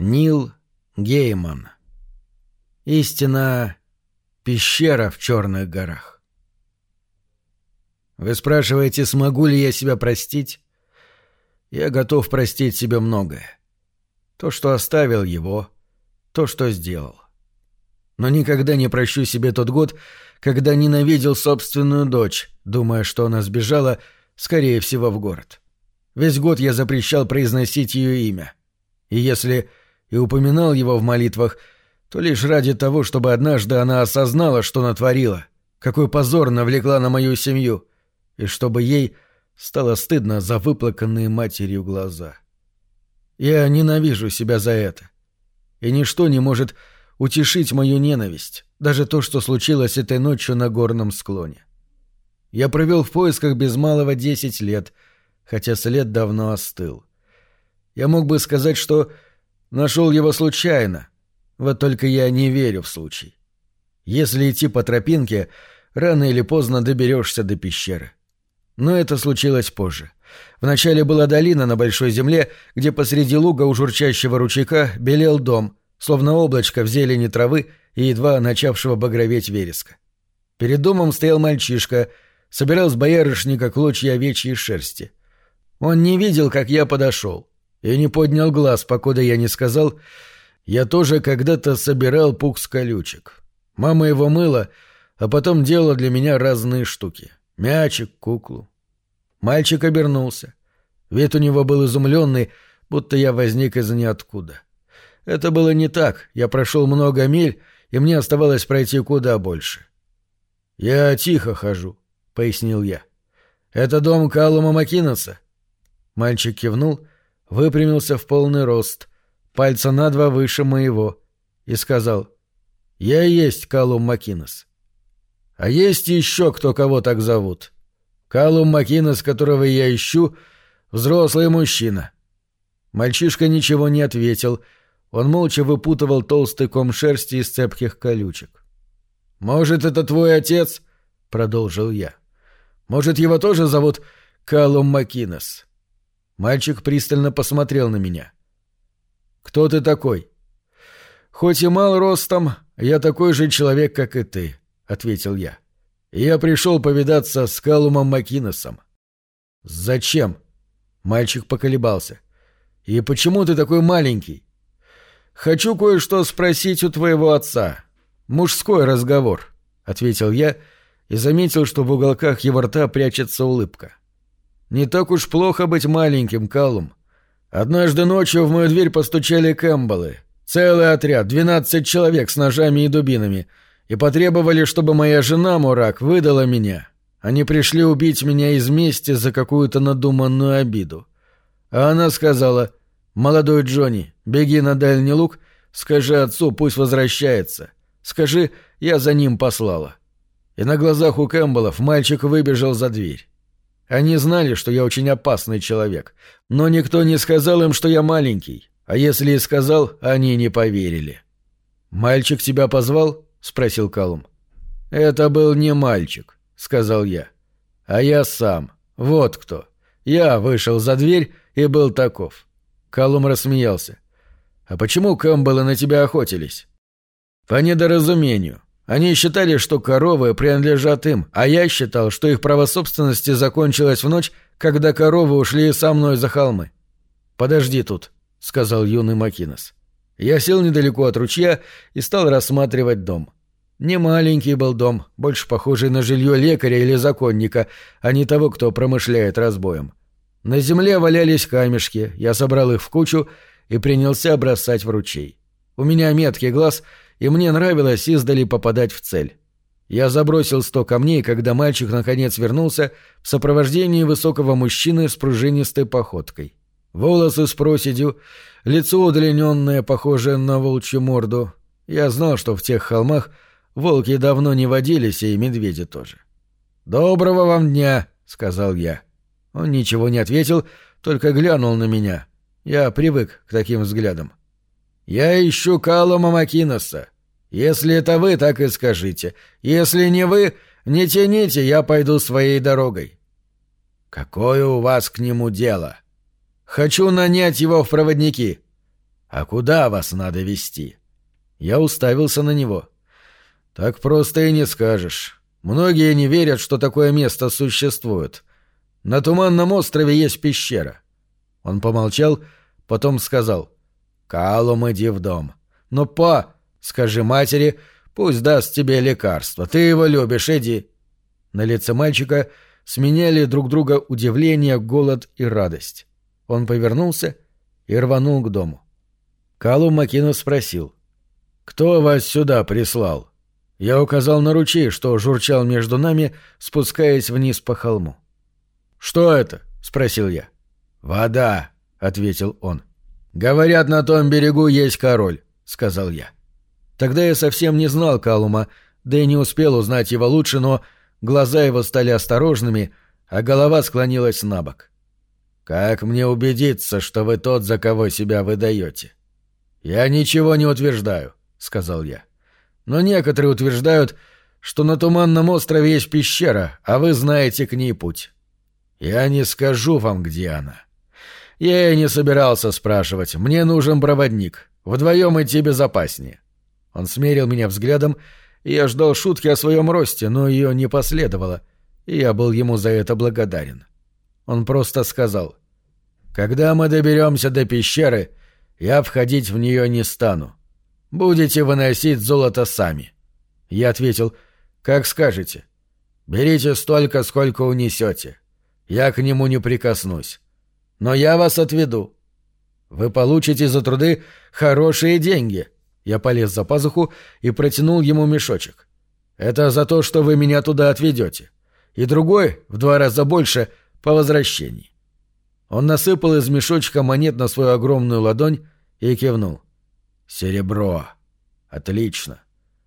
Нил Гейман. Истина — пещера в черных горах. Вы спрашиваете, смогу ли я себя простить? Я готов простить себе многое. То, что оставил его, то, что сделал. Но никогда не прощу себе тот год, когда ненавидел собственную дочь, думая, что она сбежала, скорее всего, в город. Весь год я запрещал произносить ее имя. И если и упоминал его в молитвах, то лишь ради того, чтобы однажды она осознала, что натворила, какой позор навлекла на мою семью, и чтобы ей стало стыдно за выплаканные матерью глаза. Я ненавижу себя за это. И ничто не может утешить мою ненависть, даже то, что случилось этой ночью на горном склоне. Я провел в поисках без малого десять лет, хотя след давно остыл. Я мог бы сказать, что Нашел его случайно. Вот только я не верю в случай. Если идти по тропинке, рано или поздно доберешься до пещеры. Но это случилось позже. Вначале была долина на большой земле, где посреди луга у журчащего ручейка белел дом, словно облачко в зелени травы и едва начавшего багроветь вереска. Перед домом стоял мальчишка, собирал с боярышника клочья овечьей шерсти. Он не видел, как я подошел и не поднял глаз, покуда я не сказал, я тоже когда-то собирал пух с колючек. Мама его мыла, а потом делала для меня разные штуки. Мячик, куклу. Мальчик обернулся. Вид у него был изумленный, будто я возник из ниоткуда. Это было не так, я прошел много миль, и мне оставалось пройти куда больше. «Я тихо хожу», — пояснил я. «Это дом Калума Макинеса?» Мальчик кивнул выпрямился в полный рост, пальца на два выше моего, и сказал «Я и есть Калум Макинес». «А есть еще кто, кого так зовут?» «Калум Макинес, которого я ищу, взрослый мужчина». Мальчишка ничего не ответил, он молча выпутывал толстый ком шерсти из цепких колючек. «Может, это твой отец?» — продолжил я. «Может, его тоже зовут Калум Макинес?» Мальчик пристально посмотрел на меня. «Кто ты такой?» «Хоть и мал ростом, я такой же человек, как и ты», — ответил я. «Я пришел повидаться с Калумом Макинесом». «Зачем?» — мальчик поколебался. «И почему ты такой маленький?» «Хочу кое-что спросить у твоего отца. Мужской разговор», — ответил я и заметил, что в уголках его рта прячется улыбка. Не так уж плохо быть маленьким, Калум. Однажды ночью в мою дверь постучали Кэмпбеллы. Целый отряд, двенадцать человек с ножами и дубинами. И потребовали, чтобы моя жена, Мурак, выдала меня. Они пришли убить меня из мести за какую-то надуманную обиду. А она сказала, «Молодой Джонни, беги на дальний луг, скажи отцу, пусть возвращается. Скажи, я за ним послала». И на глазах у Кэмпбеллов мальчик выбежал за дверь. Они знали, что я очень опасный человек, но никто не сказал им, что я маленький, а если и сказал, они не поверили. «Мальчик тебя позвал?» — спросил Калум. «Это был не мальчик», — сказал я. «А я сам. Вот кто. Я вышел за дверь и был таков». Калум рассмеялся. «А почему Кэмпбеллы на тебя охотились?» «По недоразумению. Они считали, что коровы принадлежат им, а я считал, что их право собственности закончилось в ночь, когда коровы ушли со мной за холмы. «Подожди тут», — сказал юный Макинес. Я сел недалеко от ручья и стал рассматривать дом. Не маленький был дом, больше похожий на жилье лекаря или законника, а не того, кто промышляет разбоем. На земле валялись камешки, я собрал их в кучу и принялся бросать в ручей. У меня меткий глаз — и мне нравилось издали попадать в цель. Я забросил сто камней, когда мальчик наконец вернулся в сопровождении высокого мужчины с пружинистой походкой. Волосы с проседью, лицо удлиненное, похожее на волчью морду. Я знал, что в тех холмах волки давно не водились, и медведи тоже. «Доброго вам дня!» — сказал я. Он ничего не ответил, только глянул на меня. Я привык к таким взглядам. «Я ищу Калума Макиноса. Если это вы, так и скажите. Если не вы, не тяните, я пойду своей дорогой». «Какое у вас к нему дело?» «Хочу нанять его в проводники». «А куда вас надо вести? Я уставился на него. «Так просто и не скажешь. Многие не верят, что такое место существует. На Туманном острове есть пещера». Он помолчал, потом сказал. «Калум, иди в дом. Но, па, скажи матери, пусть даст тебе лекарство. Ты его любишь, иди». На лице мальчика сменяли друг друга удивление, голод и радость. Он повернулся и рванул к дому. Калум Макинов спросил. «Кто вас сюда прислал?» Я указал на ручей, что журчал между нами, спускаясь вниз по холму. «Что это?» — спросил я. «Вода», — ответил он. «Говорят, на том берегу есть король», — сказал я. Тогда я совсем не знал Калума, да и не успел узнать его лучше, но глаза его стали осторожными, а голова склонилась на бок. «Как мне убедиться, что вы тот, за кого себя выдаете?» «Я ничего не утверждаю», — сказал я. «Но некоторые утверждают, что на Туманном острове есть пещера, а вы знаете к ней путь. Я не скажу вам, где она. Я и не собирался спрашивать. Мне нужен проводник. Вдвоем идти безопаснее». Он смерил меня взглядом, и я ждал шутки о своем росте, но ее не последовало, и я был ему за это благодарен. Он просто сказал, «Когда мы доберемся до пещеры, я входить в нее не стану. Будете выносить золото сами. Я ответил, как скажете. Берите столько, сколько унесете. Я к нему не прикоснусь. Но я вас отведу. Вы получите за труды хорошие деньги. Я полез за пазуху и протянул ему мешочек. Это за то, что вы меня туда отведете. И другой, в два раза больше, по возвращении. Он насыпал из мешочка монет на свою огромную ладонь и кивнул. «Серебро. Отлично.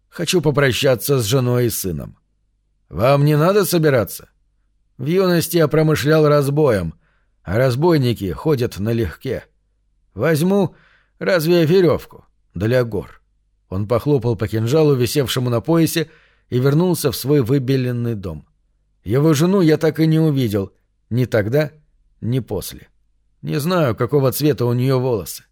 Хочу попрощаться с женой и сыном. Вам не надо собираться? В юности я промышлял разбоем, а разбойники ходят налегке. Возьму разве веревку для гор». Он похлопал по кинжалу, висевшему на поясе, и вернулся в свой выбеленный дом. Его жену я так и не увидел, ни тогда, ни после. Не знаю, какого цвета у нее волосы.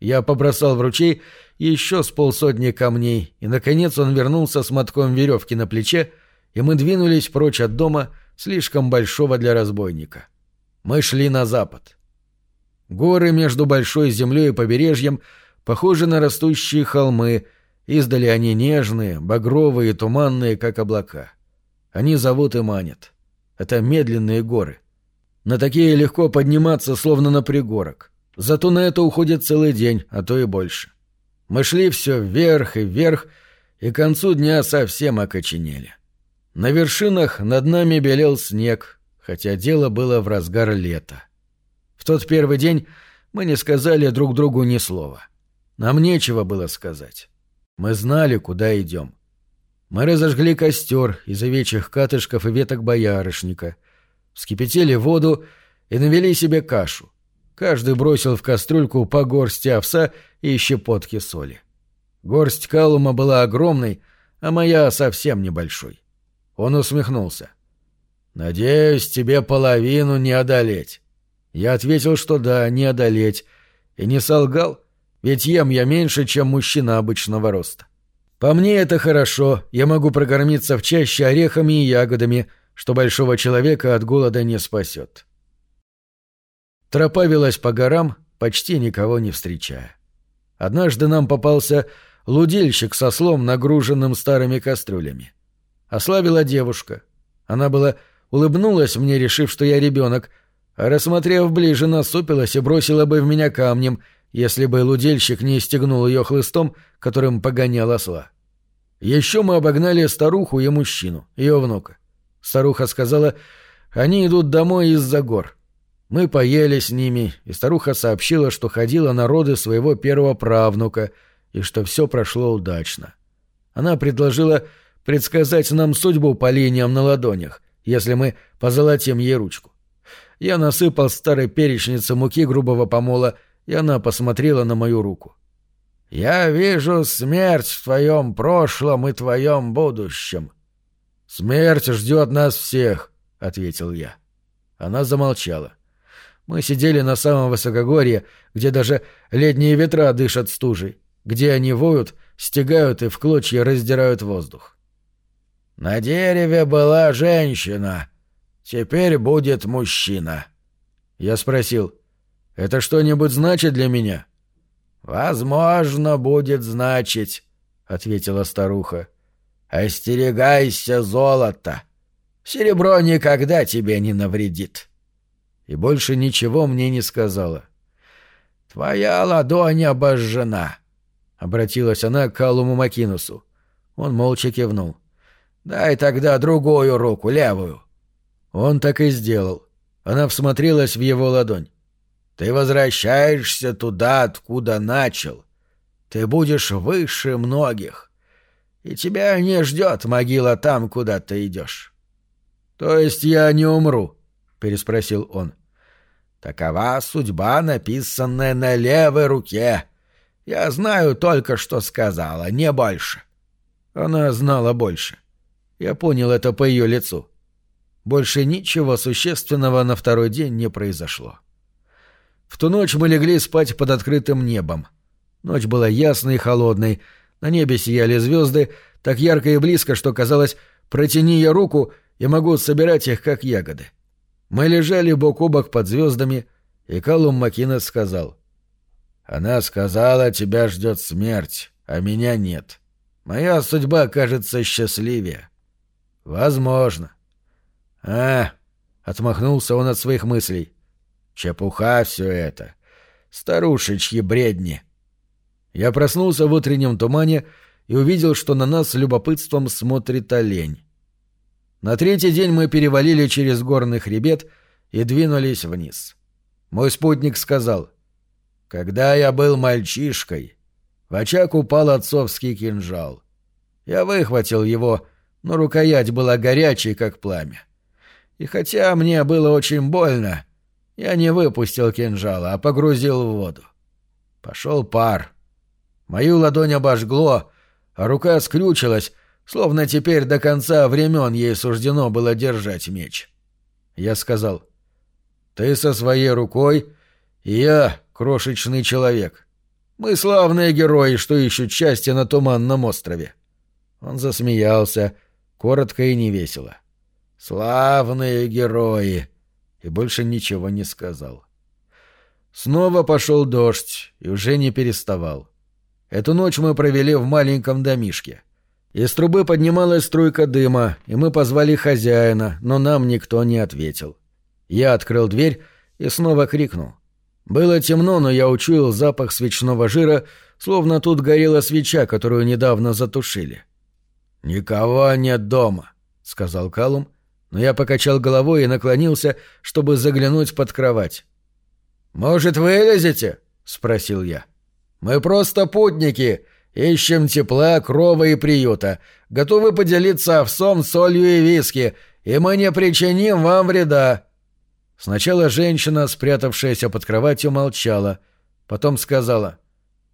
Я побросал в ручей еще с полсотни камней, и, наконец, он вернулся с мотком веревки на плече, и мы двинулись прочь от дома, слишком большого для разбойника. Мы шли на запад. Горы между большой землей и побережьем похожи на растущие холмы, издали они нежные, багровые и туманные, как облака. Они зовут и манят. Это медленные горы. На такие легко подниматься, словно на пригорок. Зато на это уходит целый день, а то и больше. Мы шли все вверх и вверх, и к концу дня совсем окоченели. На вершинах над нами белел снег, хотя дело было в разгар лета. В тот первый день мы не сказали друг другу ни слова. Нам нечего было сказать. Мы знали, куда идем. Мы разожгли костер из овечьих катышков и веток боярышника, вскипятили воду и навели себе кашу. Каждый бросил в кастрюльку по горсти овса и щепотки соли. Горсть калума была огромной, а моя совсем небольшой. Он усмехнулся. «Надеюсь, тебе половину не одолеть». Я ответил, что да, не одолеть, и не солгал, ведь ем я меньше, чем мужчина обычного роста. По мне это хорошо, я могу прокормиться в чаще орехами и ягодами, что большого человека от голода не спасет. Тропа велась по горам, почти никого не встречая. Однажды нам попался лудильщик со слом, нагруженным старыми кастрюлями. Ослабила девушка. Она была улыбнулась мне, решив, что я ребенок, а рассмотрев ближе, насупилась и бросила бы в меня камнем, если бы лудильщик не стегнул ее хлыстом, которым погонял осла. Еще мы обогнали старуху и мужчину, ее внука. Старуха сказала, они идут домой из-за гор. Мы поели с ними, и старуха сообщила, что ходила на роды своего первого правнука и что все прошло удачно. Она предложила предсказать нам судьбу по линиям на ладонях, если мы позолотим ей ручку. Я насыпал старой перечнице муки грубого помола, и она посмотрела на мою руку. «Я вижу смерть в твоем прошлом и твоем будущем». «Смерть ждет нас всех», — ответил я. Она замолчала. Мы сидели на самом высокогорье, где даже летние ветра дышат стужей, где они воют, стегают и в клочья раздирают воздух. «На дереве была женщина, теперь будет мужчина». Я спросил, «Это что-нибудь значит для меня?» «Возможно, будет значить», — ответила старуха. «Остерегайся золота. Серебро никогда тебе не навредит» и больше ничего мне не сказала. «Твоя ладонь обожжена», — обратилась она к Калуму Макинусу. Он молча кивнул. «Дай тогда другую руку, левую». Он так и сделал. Она всмотрелась в его ладонь. «Ты возвращаешься туда, откуда начал. Ты будешь выше многих. И тебя не ждет могила там, куда ты идешь». «То есть я не умру?» — переспросил он. Такова судьба, написанная на левой руке. Я знаю только, что сказала, не больше. Она знала больше. Я понял это по ее лицу. Больше ничего существенного на второй день не произошло. В ту ночь мы легли спать под открытым небом. Ночь была ясной и холодной, на небе сияли звезды, так ярко и близко, что казалось, протяни я руку, и могу собирать их, как ягоды. — мы лежали бок о бок под звездами, и Калум Макинес сказал. «Она сказала, тебя ждет смерть, а меня нет. Моя судьба кажется счастливее». «Возможно». «А!» — отмахнулся он от своих мыслей. «Чепуха все это. Старушечьи бредни». Я проснулся в утреннем тумане и увидел, что на нас с любопытством смотрит олень. На третий день мы перевалили через горный хребет и двинулись вниз. Мой спутник сказал, «Когда я был мальчишкой, в очаг упал отцовский кинжал. Я выхватил его, но рукоять была горячей, как пламя. И хотя мне было очень больно, я не выпустил кинжала, а погрузил в воду. Пошел пар. Мою ладонь обожгло, а рука скрючилась, словно теперь до конца времен ей суждено было держать меч. Я сказал, «Ты со своей рукой, и я крошечный человек. Мы славные герои, что ищут счастье на Туманном острове». Он засмеялся, коротко и невесело. «Славные герои!» и больше ничего не сказал. Снова пошел дождь и уже не переставал. Эту ночь мы провели в маленьком домишке — из трубы поднималась струйка дыма, и мы позвали хозяина, но нам никто не ответил. Я открыл дверь и снова крикнул. Было темно, но я учуял запах свечного жира, словно тут горела свеча, которую недавно затушили. «Никого нет дома», — сказал Калум, но я покачал головой и наклонился, чтобы заглянуть под кровать. «Может, вылезете?» — спросил я. «Мы просто путники, Ищем тепла, крова и приюта. Готовы поделиться овсом, солью и виски, и мы не причиним вам вреда». Сначала женщина, спрятавшаяся под кроватью, молчала. Потом сказала.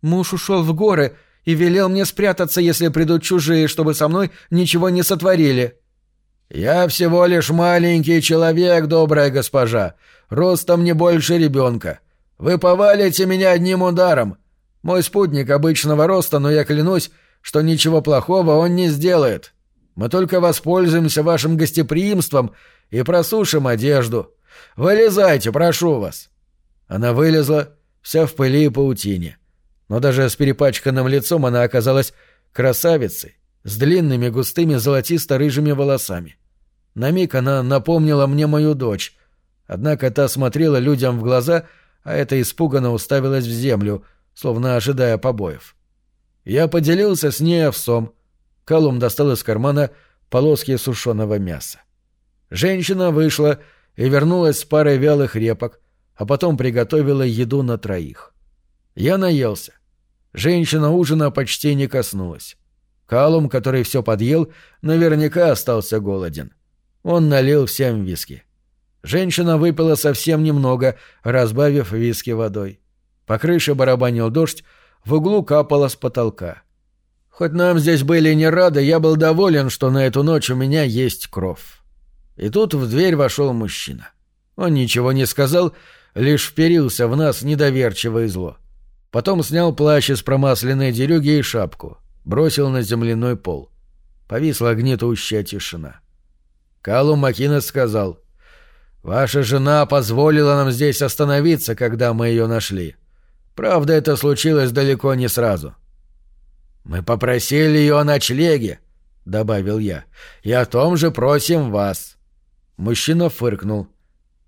«Муж ушел в горы и велел мне спрятаться, если придут чужие, чтобы со мной ничего не сотворили». «Я всего лишь маленький человек, добрая госпожа, ростом не больше ребенка. Вы повалите меня одним ударом. Мой спутник обычного роста, но я клянусь, что ничего плохого он не сделает. Мы только воспользуемся вашим гостеприимством и просушим одежду. Вылезайте, прошу вас». Она вылезла, вся в пыли и паутине. Но даже с перепачканным лицом она оказалась красавицей, с длинными густыми золотисто-рыжими волосами. На миг она напомнила мне мою дочь, однако та смотрела людям в глаза, а эта испуганно уставилась в землю — словно ожидая побоев. Я поделился с ней овсом. Колум достал из кармана полоски сушеного мяса. Женщина вышла и вернулась с парой вялых репок, а потом приготовила еду на троих. Я наелся. Женщина ужина почти не коснулась. Калум, который все подъел, наверняка остался голоден. Он налил всем виски. Женщина выпила совсем немного, разбавив виски водой. По крыше барабанил дождь, в углу капало с потолка. Хоть нам здесь были не рады, я был доволен, что на эту ночь у меня есть кровь. И тут в дверь вошел мужчина. Он ничего не сказал, лишь вперился в нас недоверчиво и зло. Потом снял плащ из промасленной дерюги и шапку, бросил на земляной пол. Повисла гнетущая тишина. Калум Макинес сказал, «Ваша жена позволила нам здесь остановиться, когда мы ее нашли. Правда, это случилось далеко не сразу». «Мы попросили ее о ночлеге», — добавил я, — «и о том же просим вас». Мужчина фыркнул.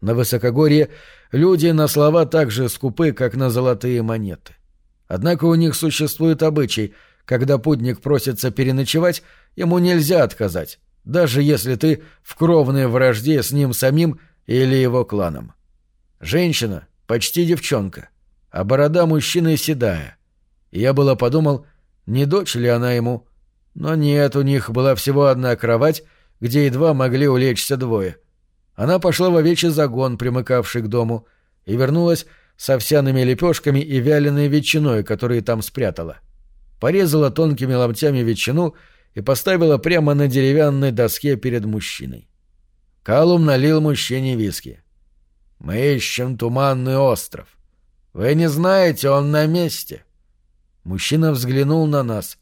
На высокогорье люди на слова так же скупы, как на золотые монеты. Однако у них существует обычай, когда путник просится переночевать, ему нельзя отказать, даже если ты в кровной вражде с ним самим или его кланом. Женщина — почти девчонка, а борода мужчины седая. Я было подумал, не дочь ли она ему. Но нет, у них была всего одна кровать, где едва могли улечься двое. Она пошла в овечий загон, примыкавший к дому, и вернулась с овсяными лепешками и вяленой ветчиной, которые там спрятала. Порезала тонкими ломтями ветчину и поставила прямо на деревянной доске перед мужчиной. Калум налил мужчине виски. «Мы ищем туманный остров. Вы не знаете, он на месте». Мужчина взглянул на нас.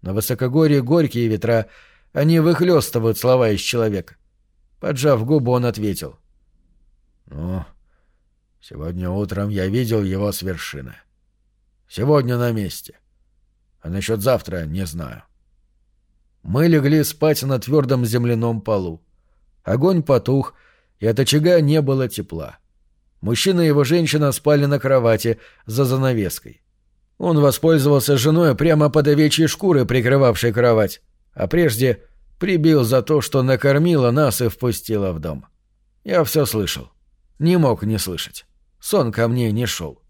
На высокогорье горькие ветра, они выхлёстывают слова из человека. Поджав губы, он ответил. «Ну, Сегодня утром я видел его с вершины. Сегодня на месте. А насчет завтра не знаю. Мы легли спать на твердом земляном полу. Огонь потух, и от очага не было тепла. Мужчина и его женщина спали на кровати за занавеской. Он воспользовался женой прямо под овечьей шкурой, прикрывавшей кровать, а прежде прибил за то, что накормила нас и впустила в дом. Я все слышал. Не мог не слышать. Сон ко мне не шел.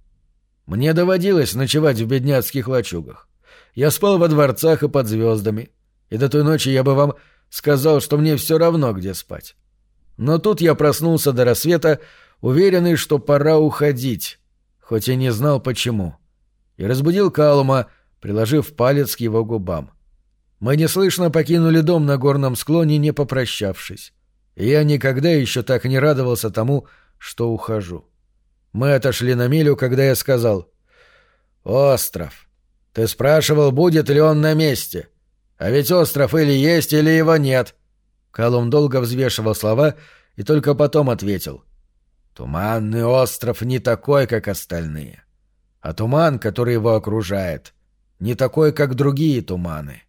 Мне доводилось ночевать в бедняцких лачугах. Я спал во дворцах и под звездами. И до той ночи я бы вам сказал, что мне все равно, где спать. Но тут я проснулся до рассвета, уверенный, что пора уходить, хоть и не знал почему. И разбудил Калума, приложив палец к его губам. Мы неслышно покинули дом на горном склоне, не попрощавшись. Я никогда еще так не радовался тому, что ухожу. Мы отошли на милю, когда я сказал «Остров. Ты спрашивал, будет ли он на месте. А ведь остров или есть, или его нет». Колум долго взвешивал слова и только потом ответил. «Туманный остров не такой, как остальные. А туман, который его окружает, не такой, как другие туманы».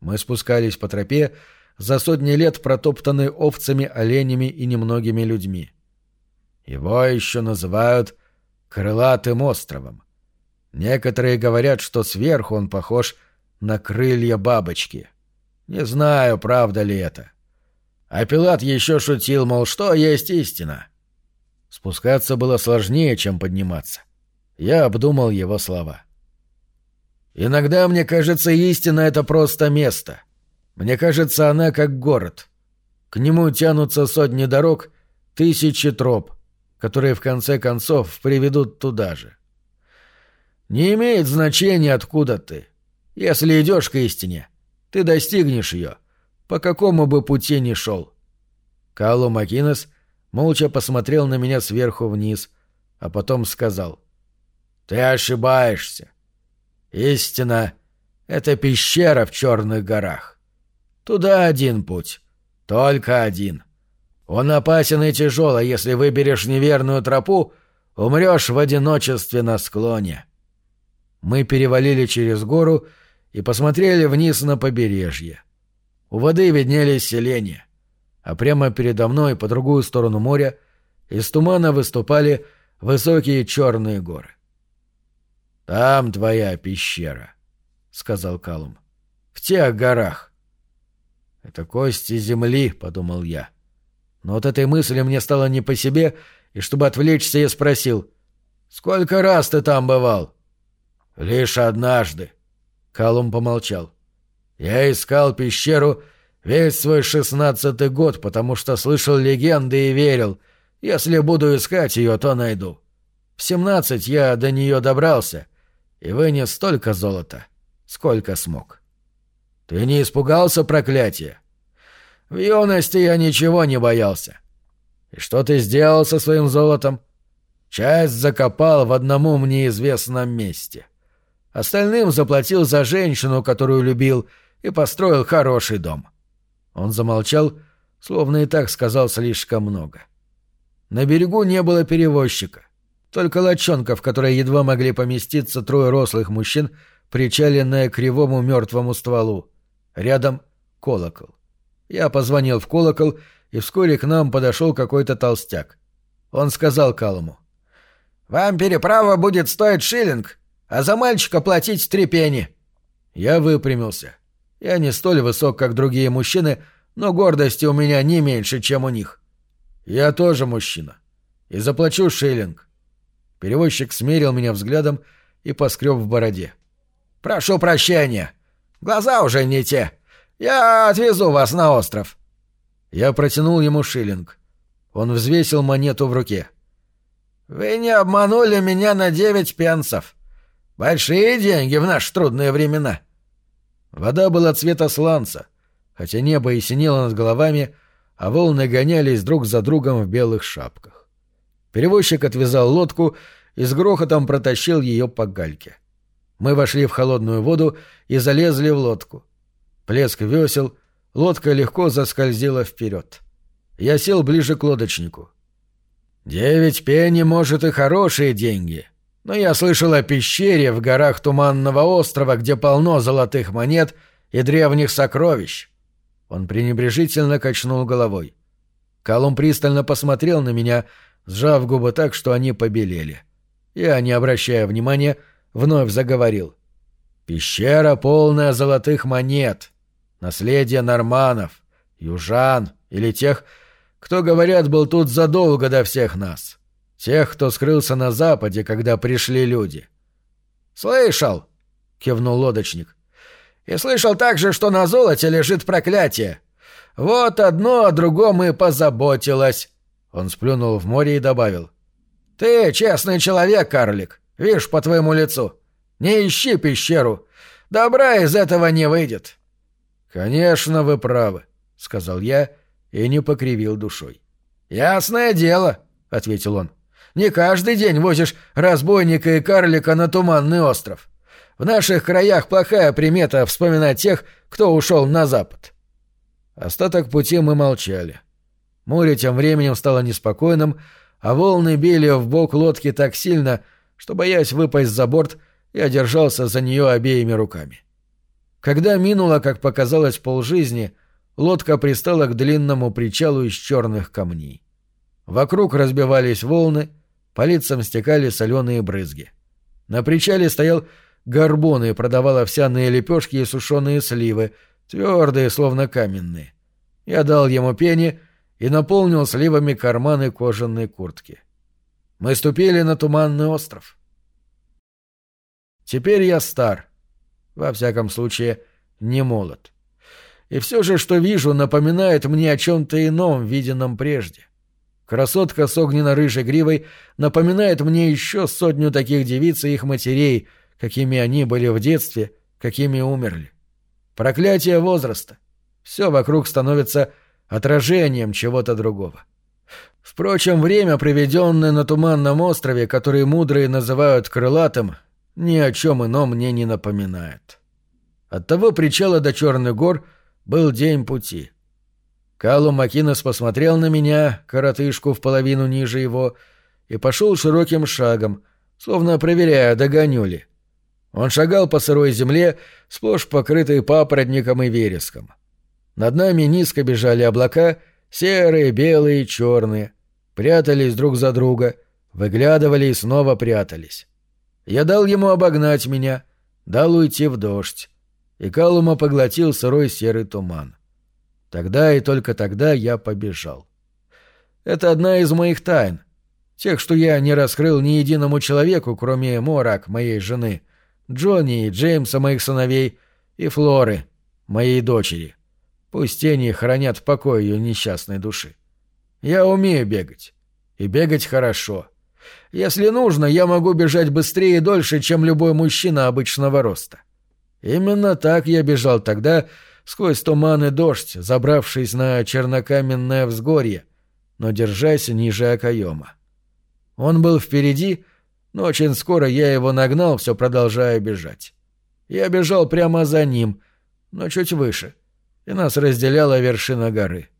Мы спускались по тропе, за сотни лет протоптанной овцами, оленями и немногими людьми. Его еще называют крылатым островом. Некоторые говорят, что сверху он похож на крылья бабочки. Не знаю, правда ли это. А Пилат еще шутил, мол, что есть истина. Спускаться было сложнее, чем подниматься. Я обдумал его слова. Иногда мне кажется, истина — это просто место. Мне кажется, она как город. К нему тянутся сотни дорог, тысячи троп которые в конце концов приведут туда же. Не имеет значения, откуда ты. Если идешь к истине, ты достигнешь ее, по какому бы пути ни шел. Калу Макинес молча посмотрел на меня сверху вниз, а потом сказал. «Ты ошибаешься. Истина — это пещера в черных горах. Туда один путь, только один. Он опасен и тяжел, а если выберешь неверную тропу, умрешь в одиночестве на склоне. Мы перевалили через гору и посмотрели вниз на побережье. У воды виднелись селения, а прямо передо мной, по другую сторону моря, из тумана выступали высокие черные горы. «Там твоя пещера», — сказал Калум. «В тех горах». «Это кости земли», — подумал я. — но от этой мысли мне стало не по себе, и чтобы отвлечься, я спросил, «Сколько раз ты там бывал?» «Лишь однажды», — Калум помолчал. «Я искал пещеру весь свой шестнадцатый год, потому что слышал легенды и верил, если буду искать ее, то найду. В семнадцать я до нее добрался и вынес столько золота, сколько смог. Ты не испугался проклятия?» В юности я ничего не боялся. И что ты сделал со своим золотом? Часть закопал в одному мне известном месте. Остальным заплатил за женщину, которую любил, и построил хороший дом. Он замолчал, словно и так сказал слишком много. На берегу не было перевозчика. Только лодчонка, в которой едва могли поместиться трое рослых мужчин, причаленная к кривому мертвому стволу. Рядом — колокол. Я позвонил в колокол, и вскоре к нам подошел какой-то толстяк. Он сказал Калуму. «Вам переправа будет стоить шиллинг, а за мальчика платить три пени». Я выпрямился. Я не столь высок, как другие мужчины, но гордости у меня не меньше, чем у них. Я тоже мужчина. И заплачу шиллинг. Перевозчик смерил меня взглядом и поскреб в бороде. «Прошу прощения. Глаза уже не те. Я отвезу вас на остров». Я протянул ему шиллинг. Он взвесил монету в руке. «Вы не обманули меня на девять пенсов. Большие деньги в наши трудные времена». Вода была цвета сланца, хотя небо и синело над головами, а волны гонялись друг за другом в белых шапках. Перевозчик отвязал лодку и с грохотом протащил ее по гальке. Мы вошли в холодную воду и залезли в лодку. Плеск весел, лодка легко заскользила вперед. Я сел ближе к лодочнику. «Девять пенни, может, и хорошие деньги. Но я слышал о пещере в горах Туманного острова, где полно золотых монет и древних сокровищ». Он пренебрежительно качнул головой. Колум пристально посмотрел на меня, сжав губы так, что они побелели. Я, не обращая внимания, вновь заговорил. «Пещера, полная золотых монет. Наследие норманов, южан или тех, кто, говорят, был тут задолго до всех нас. Тех, кто скрылся на западе, когда пришли люди». «Слышал!» — кивнул лодочник. «И слышал также, что на золоте лежит проклятие. Вот одно о другом и позаботилось». Он сплюнул в море и добавил. «Ты честный человек, карлик. Видишь по твоему лицу. Не ищи пещеру. Добра из этого не выйдет. Конечно, вы правы, сказал я и не покривил душой. Ясное дело, ответил он. Не каждый день возишь разбойника и карлика на туманный остров. В наших краях плохая примета вспоминать тех, кто ушел на запад. Остаток пути мы молчали. Море тем временем стало неспокойным, а волны били в бок лодки так сильно, что, боясь выпасть за борт, я держался за нее обеими руками. Когда минуло, как показалось, полжизни, лодка пристала к длинному причалу из черных камней. Вокруг разбивались волны, по лицам стекали соленые брызги. На причале стоял горбун и продавал овсяные лепешки и сушеные сливы, твердые, словно каменные. Я дал ему пени и наполнил сливами карманы кожаной куртки. Мы ступили на туманный остров. Теперь я стар. Во всяком случае, не молод. И все же, что вижу, напоминает мне о чем-то ином, виденном прежде. Красотка с огненно-рыжей гривой напоминает мне еще сотню таких девиц и их матерей, какими они были в детстве, какими умерли. Проклятие возраста. Все вокруг становится отражением чего-то другого. Впрочем, время, проведенное на Туманном острове, который мудрые называют крылатым, ни о чем ином мне не напоминает. От того причала до Черных гор был день пути. Калу Макинес посмотрел на меня, коротышку в половину ниже его, и пошел широким шагом, словно проверяя, догоню ли. Он шагал по сырой земле, сплошь покрытой папоротником и вереском. Над нами низко бежали облака, серые, белые черные, прятались друг за друга, выглядывали и снова прятались. Я дал ему обогнать меня, дал уйти в дождь, и Калума поглотил сырой серый туман. Тогда и только тогда я побежал. Это одна из моих тайн, тех, что я не раскрыл ни единому человеку, кроме Морак, моей жены, Джонни и Джеймса, моих сыновей, и Флоры, моей дочери. Пусть тени хранят покой ее несчастной души. Я умею бегать. И бегать хорошо. — если нужно, я могу бежать быстрее и дольше, чем любой мужчина обычного роста. Именно так я бежал тогда, сквозь туман и дождь, забравшись на чернокаменное взгорье, но держась ниже окоема. Он был впереди, но очень скоро я его нагнал, все продолжая бежать. Я бежал прямо за ним, но чуть выше, и нас разделяла вершина горы.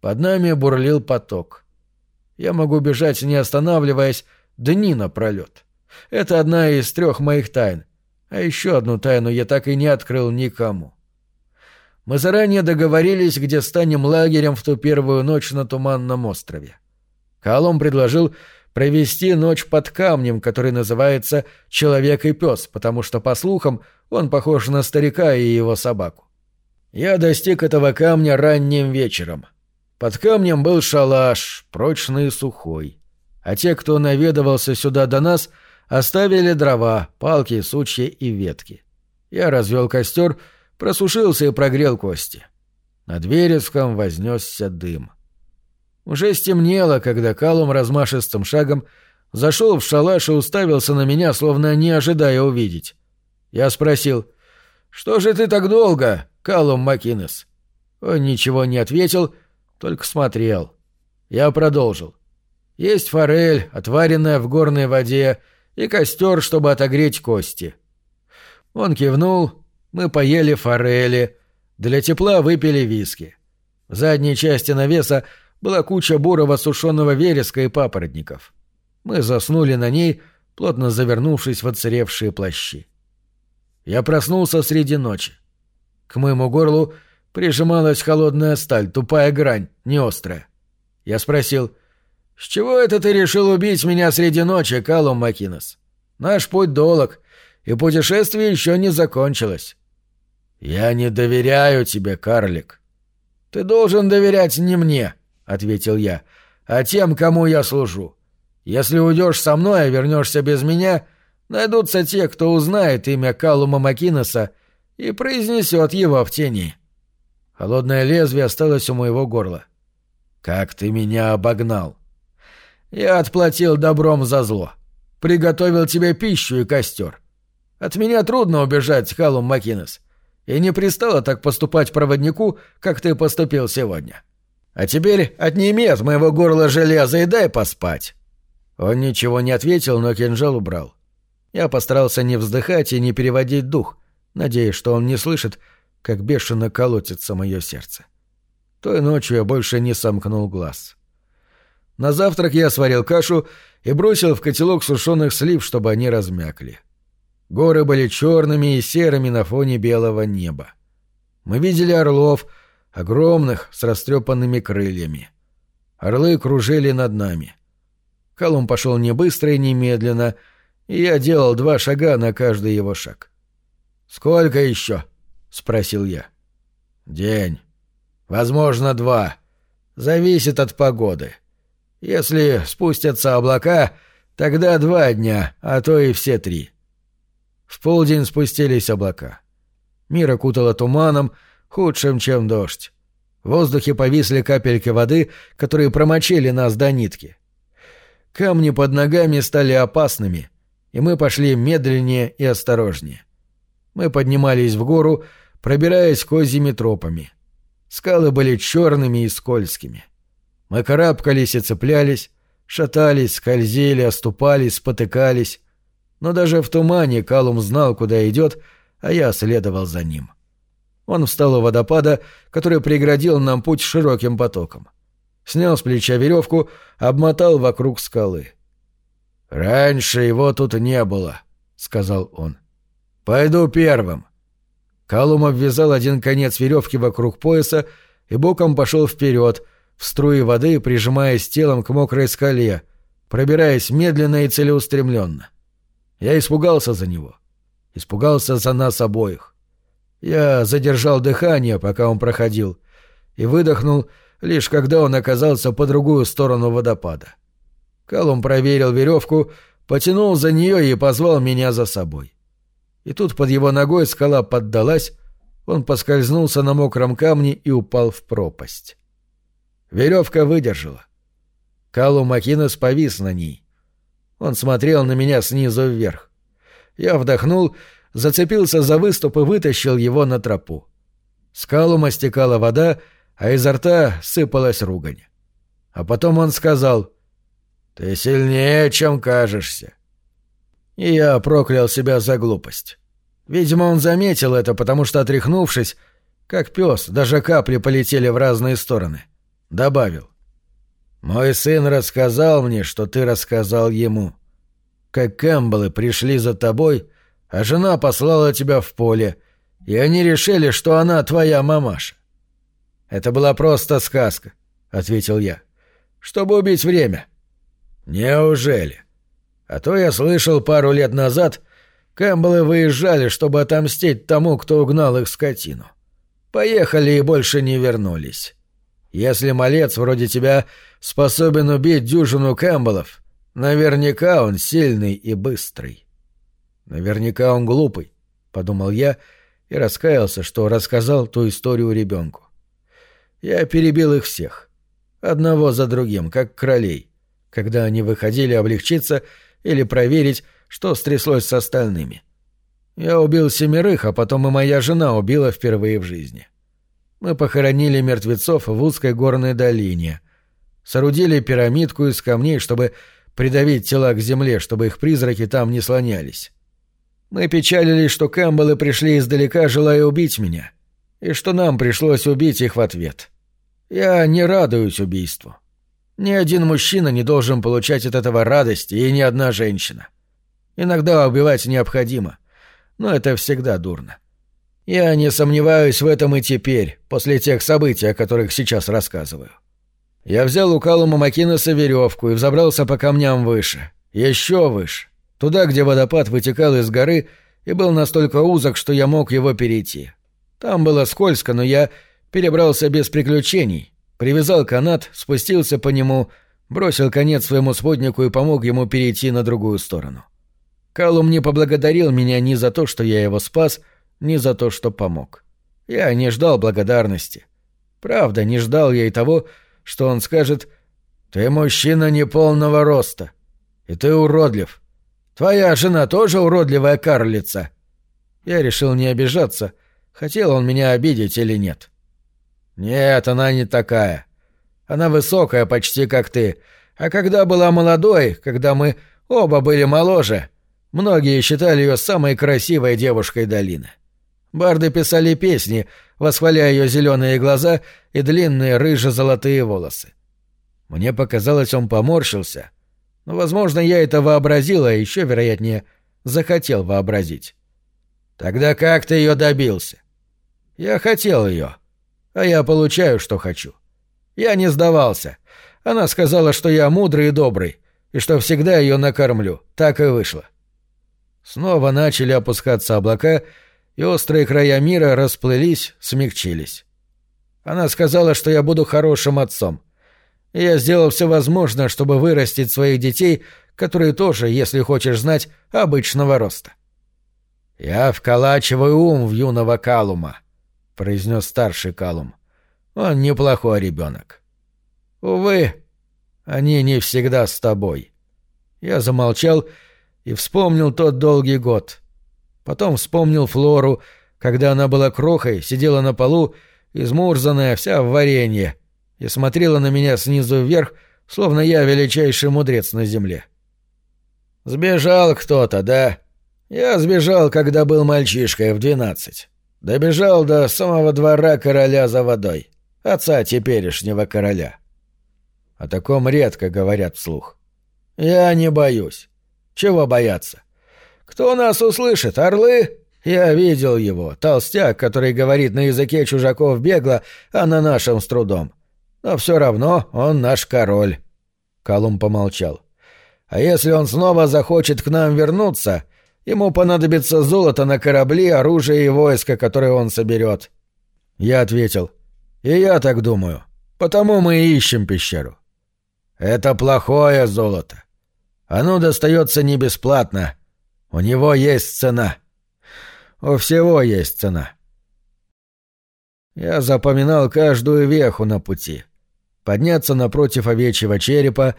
Под нами бурлил поток. Я могу бежать, не останавливаясь, дни напролет. Это одна из трех моих тайн. А еще одну тайну я так и не открыл никому. Мы заранее договорились, где станем лагерем в ту первую ночь на Туманном острове. Колом предложил провести ночь под камнем, который называется «Человек и пес», потому что, по слухам, он похож на старика и его собаку. Я достиг этого камня ранним вечером. Под камнем был шалаш, прочный и сухой. А те, кто наведывался сюда до нас, оставили дрова, палки, сучья и ветки. Я развел костер — просушился и прогрел кости. Над вереском вознесся дым. Уже стемнело, когда Калум размашистым шагом зашел в шалаш и уставился на меня, словно не ожидая увидеть. Я спросил, «Что же ты так долго, Калум Макинес?» Он ничего не ответил, только смотрел. Я продолжил. «Есть форель, отваренная в горной воде, и костер, чтобы отогреть кости». Он кивнул, мы поели форели, для тепла выпили виски. В задней части навеса была куча бурого сушеного вереска и папоротников. Мы заснули на ней, плотно завернувшись в отсыревшие плащи. Я проснулся среди ночи. К моему горлу прижималась холодная сталь, тупая грань, не острая. Я спросил, «С чего это ты решил убить меня среди ночи, Калум Макинес? Наш путь долг, и путешествие еще не закончилось». «Я не доверяю тебе, карлик». «Ты должен доверять не мне», — ответил я, — «а тем, кому я служу. Если уйдешь со мной, а вернешься без меня, найдутся те, кто узнает имя Калума Макинеса и произнесет его в тени». Холодное лезвие осталось у моего горла. «Как ты меня обогнал!» «Я отплатил добром за зло. Приготовил тебе пищу и костер. От меня трудно убежать, Калум Макинес и не пристало так поступать проводнику, как ты поступил сегодня. А теперь отними от моего горла железо и дай поспать». Он ничего не ответил, но кинжал убрал. Я постарался не вздыхать и не переводить дух, надеясь, что он не слышит, как бешено колотится мое сердце. Той ночью я больше не сомкнул глаз. На завтрак я сварил кашу и бросил в котелок сушеных слив, чтобы они размякли. Горы были черными и серыми на фоне белого неба. Мы видели орлов, огромных, с растрепанными крыльями. Орлы кружили над нами. Колумб пошел не быстро и не медленно, и я делал два шага на каждый его шаг. «Сколько еще?» — спросил я. «День. Возможно, два. Зависит от погоды. Если спустятся облака, тогда два дня, а то и все три. В полдень спустились облака. Мир окутало туманом, худшим, чем дождь. В воздухе повисли капельки воды, которые промочили нас до нитки. Камни под ногами стали опасными, и мы пошли медленнее и осторожнее. Мы поднимались в гору, пробираясь козьими тропами. Скалы были черными и скользкими. Мы карабкались и цеплялись, шатались, скользили, оступались, спотыкались, но даже в тумане Калум знал, куда идет, а я следовал за ним. Он встал у водопада, который преградил нам путь широким потоком. Снял с плеча веревку, обмотал вокруг скалы. «Раньше его тут не было», — сказал он. «Пойду первым». Калум обвязал один конец веревки вокруг пояса и боком пошел вперед, в струи воды, прижимаясь телом к мокрой скале, пробираясь медленно и целеустремленно. Я испугался за него. Испугался за нас обоих. Я задержал дыхание, пока он проходил, и выдохнул, лишь когда он оказался по другую сторону водопада. Калум проверил веревку, потянул за нее и позвал меня за собой. И тут под его ногой скала поддалась, он поскользнулся на мокром камне и упал в пропасть. Веревка выдержала. Калум Макинес повис на ней. Он смотрел на меня снизу вверх. Я вдохнул, зацепился за выступ и вытащил его на тропу. Скалу стекала вода, а изо рта сыпалась ругань. А потом он сказал Ты сильнее, чем кажешься. И я проклял себя за глупость. Видимо, он заметил это, потому что, отряхнувшись, как пес, даже капли полетели в разные стороны. Добавил. «Мой сын рассказал мне, что ты рассказал ему. Как Кэмпбеллы пришли за тобой, а жена послала тебя в поле, и они решили, что она твоя мамаша». «Это была просто сказка», — ответил я. «Чтобы убить время». «Неужели? А то я слышал пару лет назад, Кэмпбеллы выезжали, чтобы отомстить тому, кто угнал их скотину. Поехали и больше не вернулись. Если малец вроде тебя способен убить дюжину Кэмпбеллов, наверняка он сильный и быстрый. Наверняка он глупый, — подумал я и раскаялся, что рассказал ту историю ребенку. Я перебил их всех, одного за другим, как кролей, когда они выходили облегчиться или проверить, что стряслось с остальными. Я убил семерых, а потом и моя жена убила впервые в жизни. Мы похоронили мертвецов в узкой горной долине. Соорудили пирамидку из камней, чтобы придавить тела к земле, чтобы их призраки там не слонялись. Мы печалились, что Кэмпбеллы пришли издалека, желая убить меня, и что нам пришлось убить их в ответ. Я не радуюсь убийству. Ни один мужчина не должен получать от этого радости, и ни одна женщина. Иногда убивать необходимо, но это всегда дурно. Я не сомневаюсь в этом и теперь, после тех событий, о которых сейчас рассказываю. Я взял у Калума Макинеса веревку и взобрался по камням выше, еще выше, туда, где водопад вытекал из горы и был настолько узок, что я мог его перейти. Там было скользко, но я перебрался без приключений, привязал канат, спустился по нему, бросил конец своему спутнику и помог ему перейти на другую сторону. Калум не поблагодарил меня ни за то, что я его спас, — ни за то, что помог. Я не ждал благодарности. Правда, не ждал я и того, что он скажет «Ты мужчина неполного роста, и ты уродлив. Твоя жена тоже уродливая карлица». Я решил не обижаться, хотел он меня обидеть или нет. «Нет, она не такая. Она высокая, почти как ты. А когда была молодой, когда мы оба были моложе, многие считали ее самой красивой девушкой долины». Барды писали песни, восхваляя ее зеленые глаза и длинные рыже-золотые волосы. Мне показалось, он поморщился, но, возможно, я это вообразил, а еще, вероятнее, захотел вообразить. Тогда как ты ее добился? Я хотел ее, а я получаю, что хочу. Я не сдавался. Она сказала, что я мудрый и добрый, и что всегда ее накормлю. Так и вышло. Снова начали опускаться облака, и острые края мира расплылись, смягчились. Она сказала, что я буду хорошим отцом. И я сделал все возможное, чтобы вырастить своих детей, которые тоже, если хочешь знать, обычного роста. «Я вколачиваю ум в юного Калума», — произнес старший Калум. «Он неплохой ребенок». «Увы, они не всегда с тобой». Я замолчал и вспомнил тот долгий год — Потом вспомнил Флору, когда она была крохой, сидела на полу, измурзанная, вся в варенье, и смотрела на меня снизу вверх, словно я величайший мудрец на земле. «Сбежал кто-то, да? Я сбежал, когда был мальчишкой в двенадцать. Добежал до самого двора короля за водой, отца теперешнего короля». О таком редко говорят вслух. «Я не боюсь. Чего бояться? Кто нас услышит, орлы? Я видел его, толстяк, который говорит на языке чужаков бегло, а на нашем с трудом. Но все равно он наш король». Колумб помолчал. «А если он снова захочет к нам вернуться, ему понадобится золото на корабли, оружие и войско, которое он соберет». Я ответил. «И я так думаю. Потому мы и ищем пещеру». «Это плохое золото. Оно достается не бесплатно, у него есть цена. У всего есть цена. Я запоминал каждую веху на пути. Подняться напротив овечьего черепа,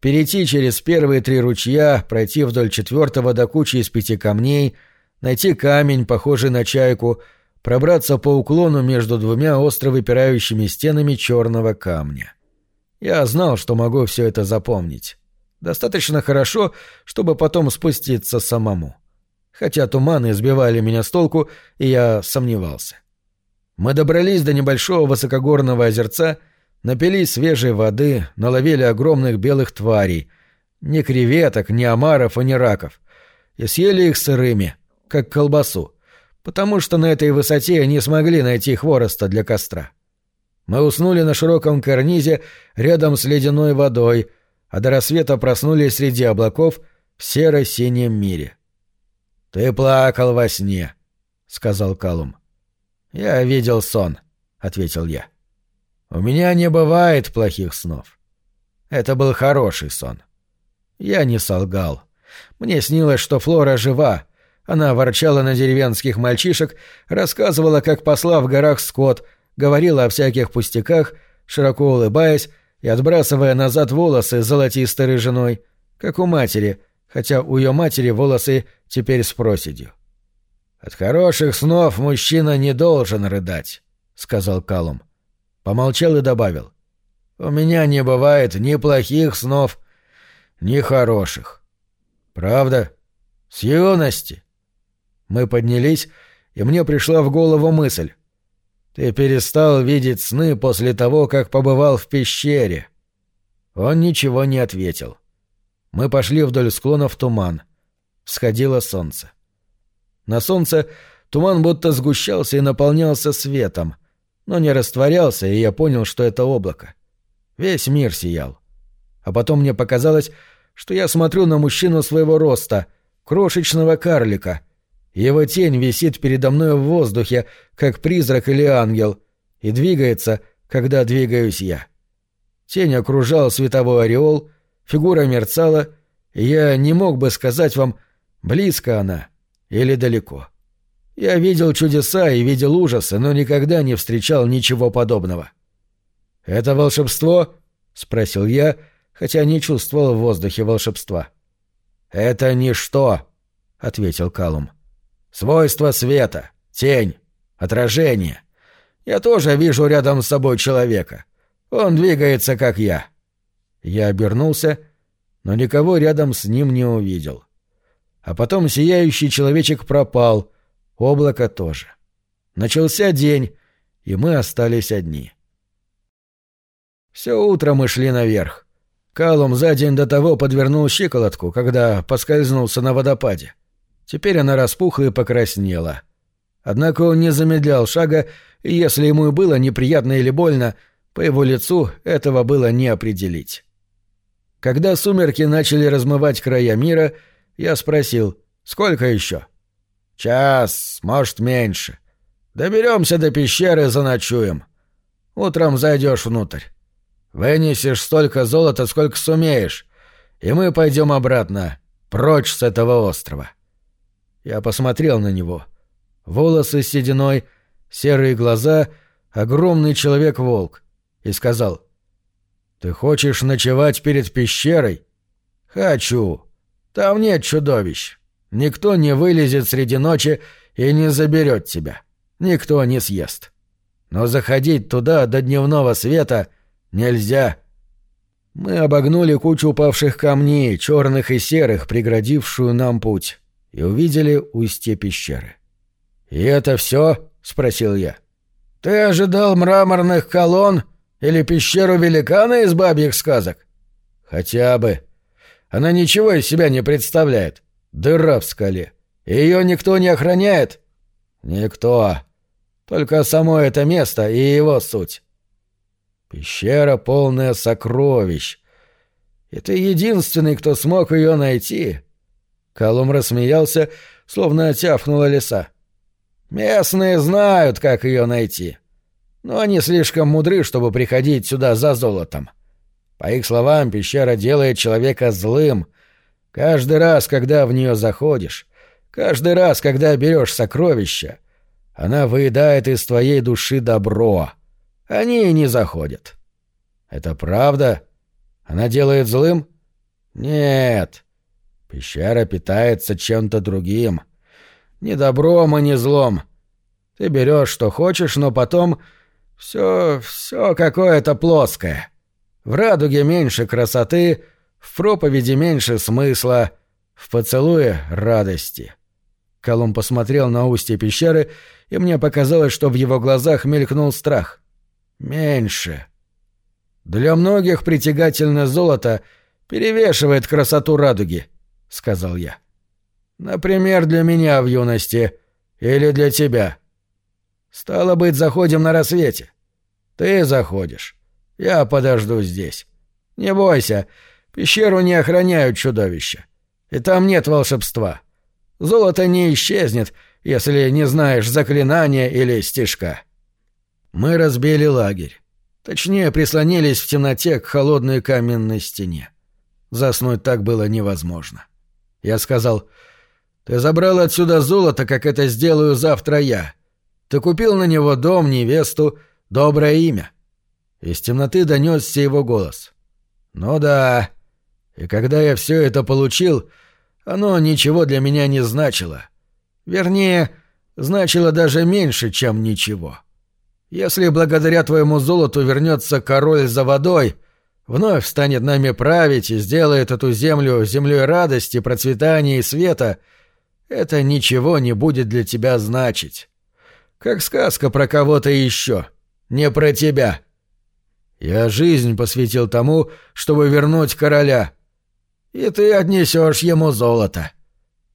перейти через первые три ручья, пройти вдоль четвертого до кучи из пяти камней, найти камень, похожий на чайку, пробраться по уклону между двумя остро выпирающими стенами черного камня. Я знал, что могу все это запомнить. Достаточно хорошо, чтобы потом спуститься самому. Хотя туманы избивали меня с толку, и я сомневался. Мы добрались до небольшого высокогорного озерца, напились свежей воды, наловили огромных белых тварей, ни креветок, ни омаров и ни раков, и съели их сырыми, как колбасу, потому что на этой высоте не смогли найти хвороста для костра. Мы уснули на широком карнизе рядом с ледяной водой, а до рассвета проснулись среди облаков в серо-синем мире. «Ты плакал во сне», — сказал Калум. «Я видел сон», — ответил я. «У меня не бывает плохих снов. Это был хороший сон. Я не солгал. Мне снилось, что Флора жива. Она ворчала на деревенских мальчишек, рассказывала, как посла в горах скот, говорила о всяких пустяках, широко улыбаясь и отбрасывая назад волосы золотистой рыжиной, как у матери, хотя у ее матери волосы теперь с проседью. «От хороших снов мужчина не должен рыдать», — сказал Калум. Помолчал и добавил. «У меня не бывает ни плохих снов, ни хороших. Правда? С юности». Мы поднялись, и мне пришла в голову мысль. «Ты перестал видеть сны после того, как побывал в пещере». Он ничего не ответил. Мы пошли вдоль склона в туман. Всходило солнце. На солнце туман будто сгущался и наполнялся светом, но не растворялся, и я понял, что это облако. Весь мир сиял. А потом мне показалось, что я смотрю на мужчину своего роста, крошечного карлика. Его тень висит передо мной в воздухе, как призрак или ангел, и двигается, когда двигаюсь я. Тень окружал световой ореол, фигура мерцала, и я не мог бы сказать вам, близко она или далеко. Я видел чудеса и видел ужасы, но никогда не встречал ничего подобного. «Это волшебство?» — спросил я, хотя не чувствовал в воздухе волшебства. «Это ничто», — ответил Калум. «Свойство света, тень, отражение. Я тоже вижу рядом с собой человека. Он двигается, как я». Я обернулся, но никого рядом с ним не увидел. А потом сияющий человечек пропал, облако тоже. Начался день, и мы остались одни. Все утро мы шли наверх. Калум за день до того подвернул щиколотку, когда поскользнулся на водопаде. Теперь она распухла и покраснела. Однако он не замедлял шага, и если ему и было неприятно или больно, по его лицу этого было не определить. Когда сумерки начали размывать края мира, я спросил, сколько еще? Час, может, меньше. Доберемся до пещеры, заночуем. Утром зайдешь внутрь. Вынесешь столько золота, сколько сумеешь, и мы пойдем обратно, прочь с этого острова. Я посмотрел на него. Волосы сединой, серые глаза, огромный человек-волк. И сказал, «Ты хочешь ночевать перед пещерой?» «Хочу. Там нет чудовищ. Никто не вылезет среди ночи и не заберет тебя. Никто не съест. Но заходить туда до дневного света нельзя. Мы обогнули кучу упавших камней, черных и серых, преградившую нам путь, и увидели устье пещеры. «И это все?» — спросил я. «Ты ожидал мраморных колонн или пещеру великана из бабьих сказок?» «Хотя бы», она ничего из себя не представляет. Дыра в скале. Ее никто не охраняет? Никто. Только само это место и его суть. Пещера полная сокровищ. И ты единственный, кто смог ее найти. Колум рассмеялся, словно тяфнула лиса. Местные знают, как ее найти. Но они слишком мудры, чтобы приходить сюда за золотом. По их словам, пещера делает человека злым. Каждый раз, когда в нее заходишь, каждый раз, когда берешь сокровища, она выедает из твоей души добро. Они не заходят. Это правда? Она делает злым? Нет. Пещера питается чем-то другим. Не добром и не злом. Ты берешь, что хочешь, но потом все, все какое-то плоское. В радуге меньше красоты, В проповеди меньше смысла, в поцелуе — радости. Колумб посмотрел на устье пещеры, и мне показалось, что в его глазах мелькнул страх. Меньше. Для многих притягательное золото перевешивает красоту радуги, — сказал я. Например, для меня в юности или для тебя. Стало быть, заходим на рассвете. Ты заходишь. Я подожду здесь. Не бойся, пещеру не охраняют чудовища. И там нет волшебства. Золото не исчезнет, если не знаешь заклинания или стишка. Мы разбили лагерь. Точнее, прислонились в темноте к холодной каменной стене. Заснуть так было невозможно. Я сказал, «Ты забрал отсюда золото, как это сделаю завтра я. Ты купил на него дом, невесту, доброе имя». Из темноты донесся его голос. «Ну да. И когда я все это получил, оно ничего для меня не значило. Вернее, значило даже меньше, чем ничего. Если благодаря твоему золоту вернется король за водой, вновь станет нами править и сделает эту землю землей радости, процветания и света, это ничего не будет для тебя значить. Как сказка про кого-то еще, не про тебя. Я жизнь посвятил тому, чтобы вернуть короля. И ты отнесешь ему золото.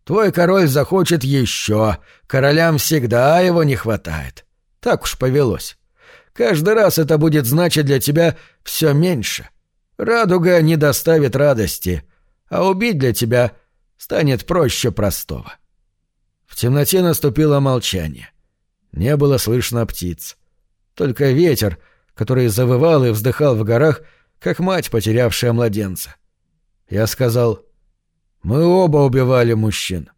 Твой король захочет еще, королям всегда его не хватает. Так уж повелось. Каждый раз это будет значить для тебя все меньше. Радуга не доставит радости, а убить для тебя станет проще простого. В темноте наступило молчание. Не было слышно птиц. Только ветер, который завывал и вздыхал в горах, как мать, потерявшая младенца. Я сказал, «Мы оба убивали мужчин.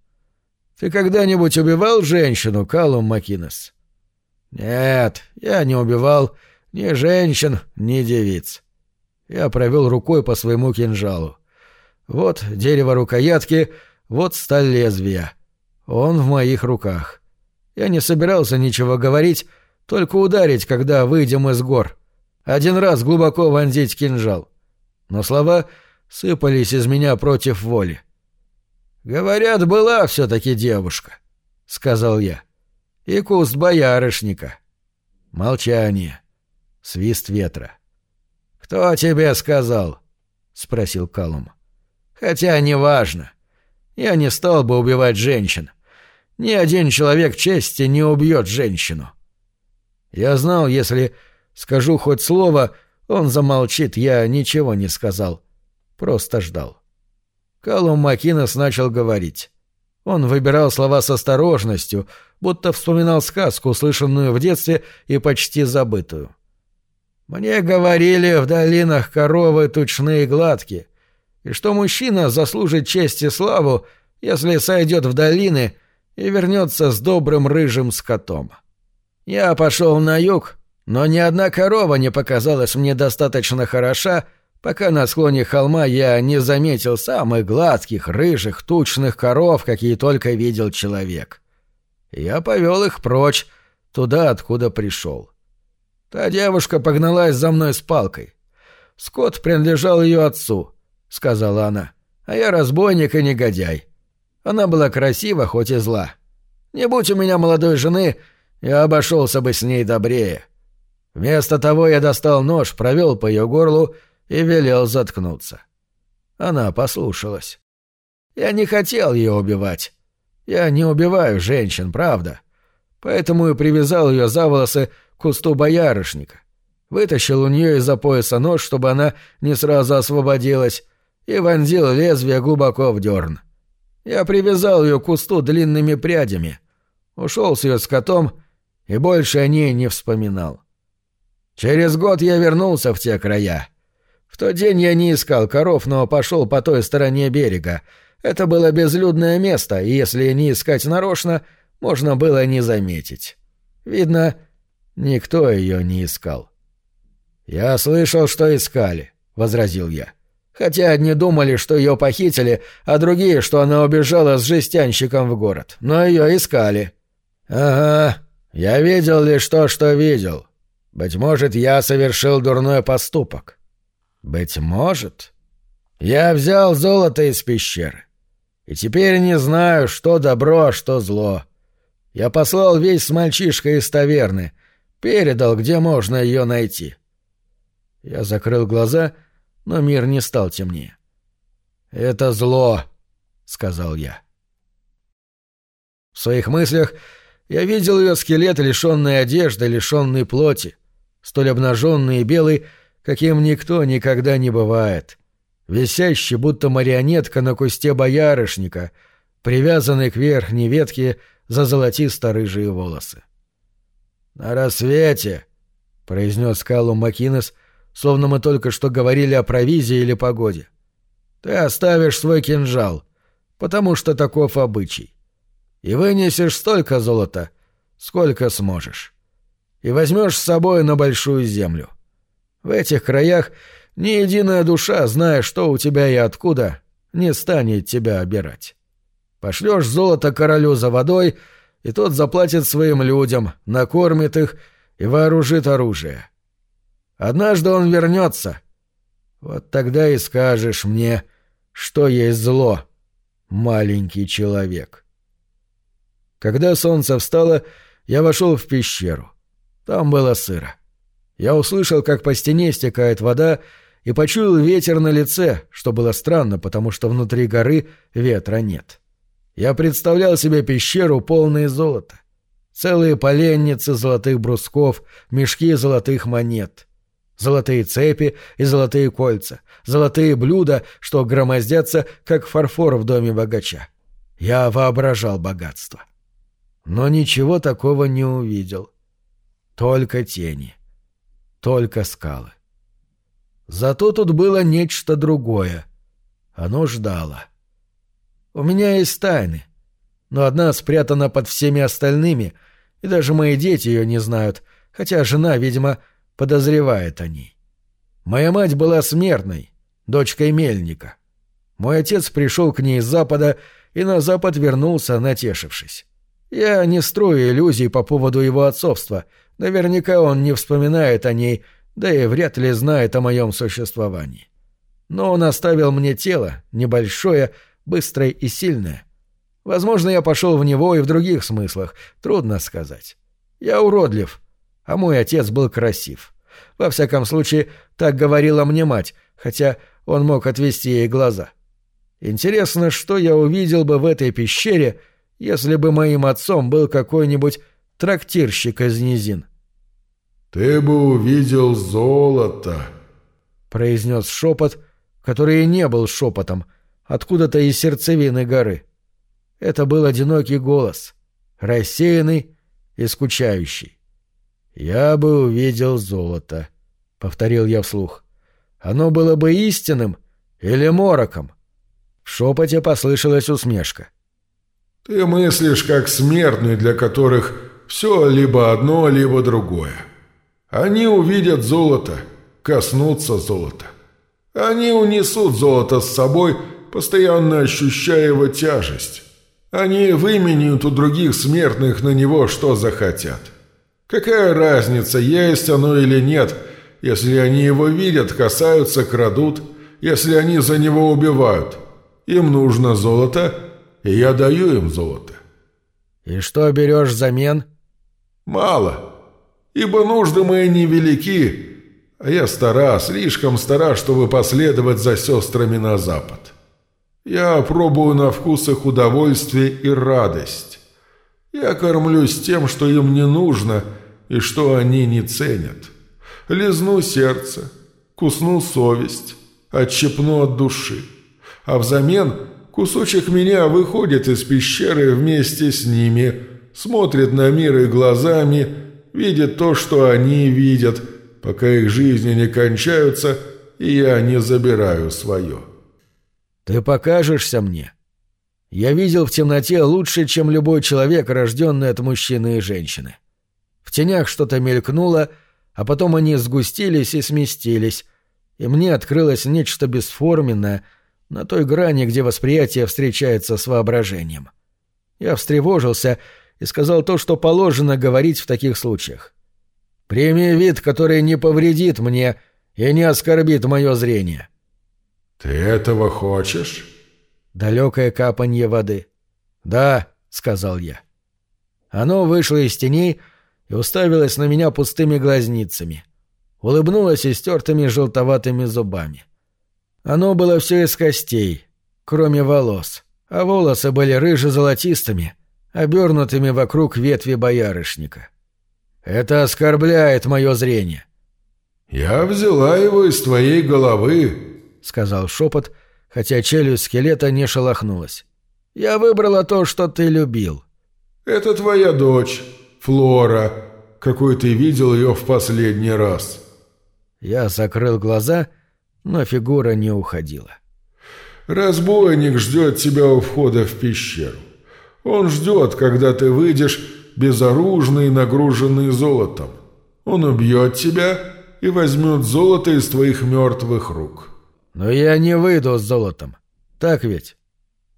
Ты когда-нибудь убивал женщину, Калум Макинес?» «Нет, я не убивал ни женщин, ни девиц». Я провел рукой по своему кинжалу. Вот дерево рукоятки, вот сталь лезвия. Он в моих руках. Я не собирался ничего говорить, только ударить, когда выйдем из гор. Один раз глубоко вонзить кинжал. Но слова сыпались из меня против воли. «Говорят, была все-таки девушка», — сказал я. «И куст боярышника». Молчание. Свист ветра. «Кто тебе сказал?» — спросил Калум. «Хотя неважно. Я не стал бы убивать женщин. Ни один человек чести не убьет женщину. Я знал, если скажу хоть слово, он замолчит, я ничего не сказал. Просто ждал. Калум Макинес начал говорить. Он выбирал слова с осторожностью, будто вспоминал сказку, услышанную в детстве и почти забытую. «Мне говорили, в долинах коровы тучные и гладкие, и что мужчина заслужит честь и славу, если сойдет в долины и вернется с добрым рыжим скотом. Я пошел на юг, но ни одна корова не показалась мне достаточно хороша, пока на склоне холма я не заметил самых гладких, рыжих, тучных коров, какие только видел человек. Я повел их прочь, туда, откуда пришел. Та девушка погналась за мной с палкой. Скот принадлежал ее отцу, — сказала она, — а я разбойник и негодяй. Она была красива, хоть и зла. Не будь у меня молодой жены, я обошелся бы с ней добрее. Вместо того я достал нож, провел по ее горлу и велел заткнуться. Она послушалась. Я не хотел ее убивать. Я не убиваю женщин, правда. Поэтому и привязал ее за волосы к кусту боярышника. Вытащил у нее из-за пояса нож, чтобы она не сразу освободилась, и вонзил лезвие глубоко в дерн. Я привязал ее к кусту длинными прядями, ушел с ее скотом и больше о ней не вспоминал. Через год я вернулся в те края. В тот день я не искал коров, но пошел по той стороне берега. Это было безлюдное место, и если не искать нарочно, можно было не заметить. Видно, никто ее не искал. «Я слышал, что искали», — возразил я. «Хотя одни думали, что ее похитили, а другие, что она убежала с жестянщиком в город. Но ее искали». «Ага, я видел лишь то, что видел. Быть может, я совершил дурной поступок. Быть может. Я взял золото из пещеры. И теперь не знаю, что добро, а что зло. Я послал весь с мальчишкой из таверны, передал, где можно ее найти. Я закрыл глаза, но мир не стал темнее. «Это зло», — сказал я. В своих мыслях я видел ее скелет, лишенный одежды, лишенный плоти, столь обнаженный и белый, каким никто никогда не бывает, висящий, будто марионетка на кусте боярышника, привязанный к верхней ветке за золотисто-рыжие волосы. «На рассвете», — произнес Калум Макинес, словно мы только что говорили о провизии или погоде, — «ты оставишь свой кинжал, потому что таков обычай и вынесешь столько золота, сколько сможешь. И возьмешь с собой на большую землю. В этих краях ни единая душа, зная, что у тебя и откуда, не станет тебя обирать. Пошлешь золото королю за водой, и тот заплатит своим людям, накормит их и вооружит оружие. Однажды он вернется. Вот тогда и скажешь мне, что есть зло, маленький человек. Когда солнце встало, я вошел в пещеру. Там было сыро. Я услышал, как по стене стекает вода, и почуял ветер на лице, что было странно, потому что внутри горы ветра нет. Я представлял себе пещеру, полную золота. Целые поленницы золотых брусков, мешки золотых монет. Золотые цепи и золотые кольца, золотые блюда, что громоздятся, как фарфор в доме богача. Я воображал богатство. — но ничего такого не увидел. Только тени. Только скалы. Зато тут было нечто другое. Оно ждало. У меня есть тайны, но одна спрятана под всеми остальными, и даже мои дети ее не знают, хотя жена, видимо, подозревает о ней. Моя мать была смертной, дочкой мельника. Мой отец пришел к ней с запада и на запад вернулся, натешившись. Я не строю иллюзий по поводу его отцовства. Наверняка он не вспоминает о ней, да и вряд ли знает о моем существовании. Но он оставил мне тело, небольшое, быстрое и сильное. Возможно, я пошел в него и в других смыслах, трудно сказать. Я уродлив, а мой отец был красив. Во всяком случае, так говорила мне мать, хотя он мог отвести ей глаза. Интересно, что я увидел бы в этой пещере — если бы моим отцом был какой-нибудь трактирщик из низин. «Ты бы увидел золото», — произнес шепот, который и не был шепотом, откуда-то из сердцевины горы. Это был одинокий голос, рассеянный и скучающий. «Я бы увидел золото», — повторил я вслух. «Оно было бы истинным или мороком?» В шепоте послышалась усмешка. Ты мыслишь как смертный, для которых все либо одно, либо другое. Они увидят золото, коснутся золота. Они унесут золото с собой, постоянно ощущая его тяжесть. Они выменяют у других смертных на него, что захотят. Какая разница, есть оно или нет, если они его видят, касаются, крадут, если они за него убивают. Им нужно золото – и я даю им золото». «И что берешь взамен?» «Мало, ибо нужды мои невелики, а я стара, слишком стара, чтобы последовать за сестрами на запад. Я пробую на вкус их удовольствие и радость. Я кормлюсь тем, что им не нужно и что они не ценят. Лизну сердце, кусну совесть, отщепну от души, а взамен Кусочек меня выходит из пещеры вместе с ними, смотрит на мир их глазами, видит то, что они видят, пока их жизни не кончаются, и я не забираю свое. «Ты покажешься мне?» Я видел в темноте лучше, чем любой человек, рожденный от мужчины и женщины. В тенях что-то мелькнуло, а потом они сгустились и сместились, и мне открылось нечто бесформенное — на той грани, где восприятие встречается с воображением. Я встревожился и сказал то, что положено говорить в таких случаях. «Прими вид, который не повредит мне и не оскорбит мое зрение». «Ты этого хочешь?» Далекое капанье воды. «Да», — сказал я. Оно вышло из теней и уставилось на меня пустыми глазницами. Улыбнулось истертыми желтоватыми зубами. Оно было все из костей, кроме волос, а волосы были рыже-золотистыми, обернутыми вокруг ветви боярышника. Это оскорбляет мое зрение. «Я взяла его из твоей головы», — сказал шепот, хотя челюсть скелета не шелохнулась. «Я выбрала то, что ты любил». «Это твоя дочь, Флора, какой ты видел ее в последний раз». Я закрыл глаза, но фигура не уходила. «Разбойник ждет тебя у входа в пещеру. Он ждет, когда ты выйдешь безоружный и нагруженный золотом. Он убьет тебя и возьмет золото из твоих мертвых рук». «Но я не выйду с золотом. Так ведь?»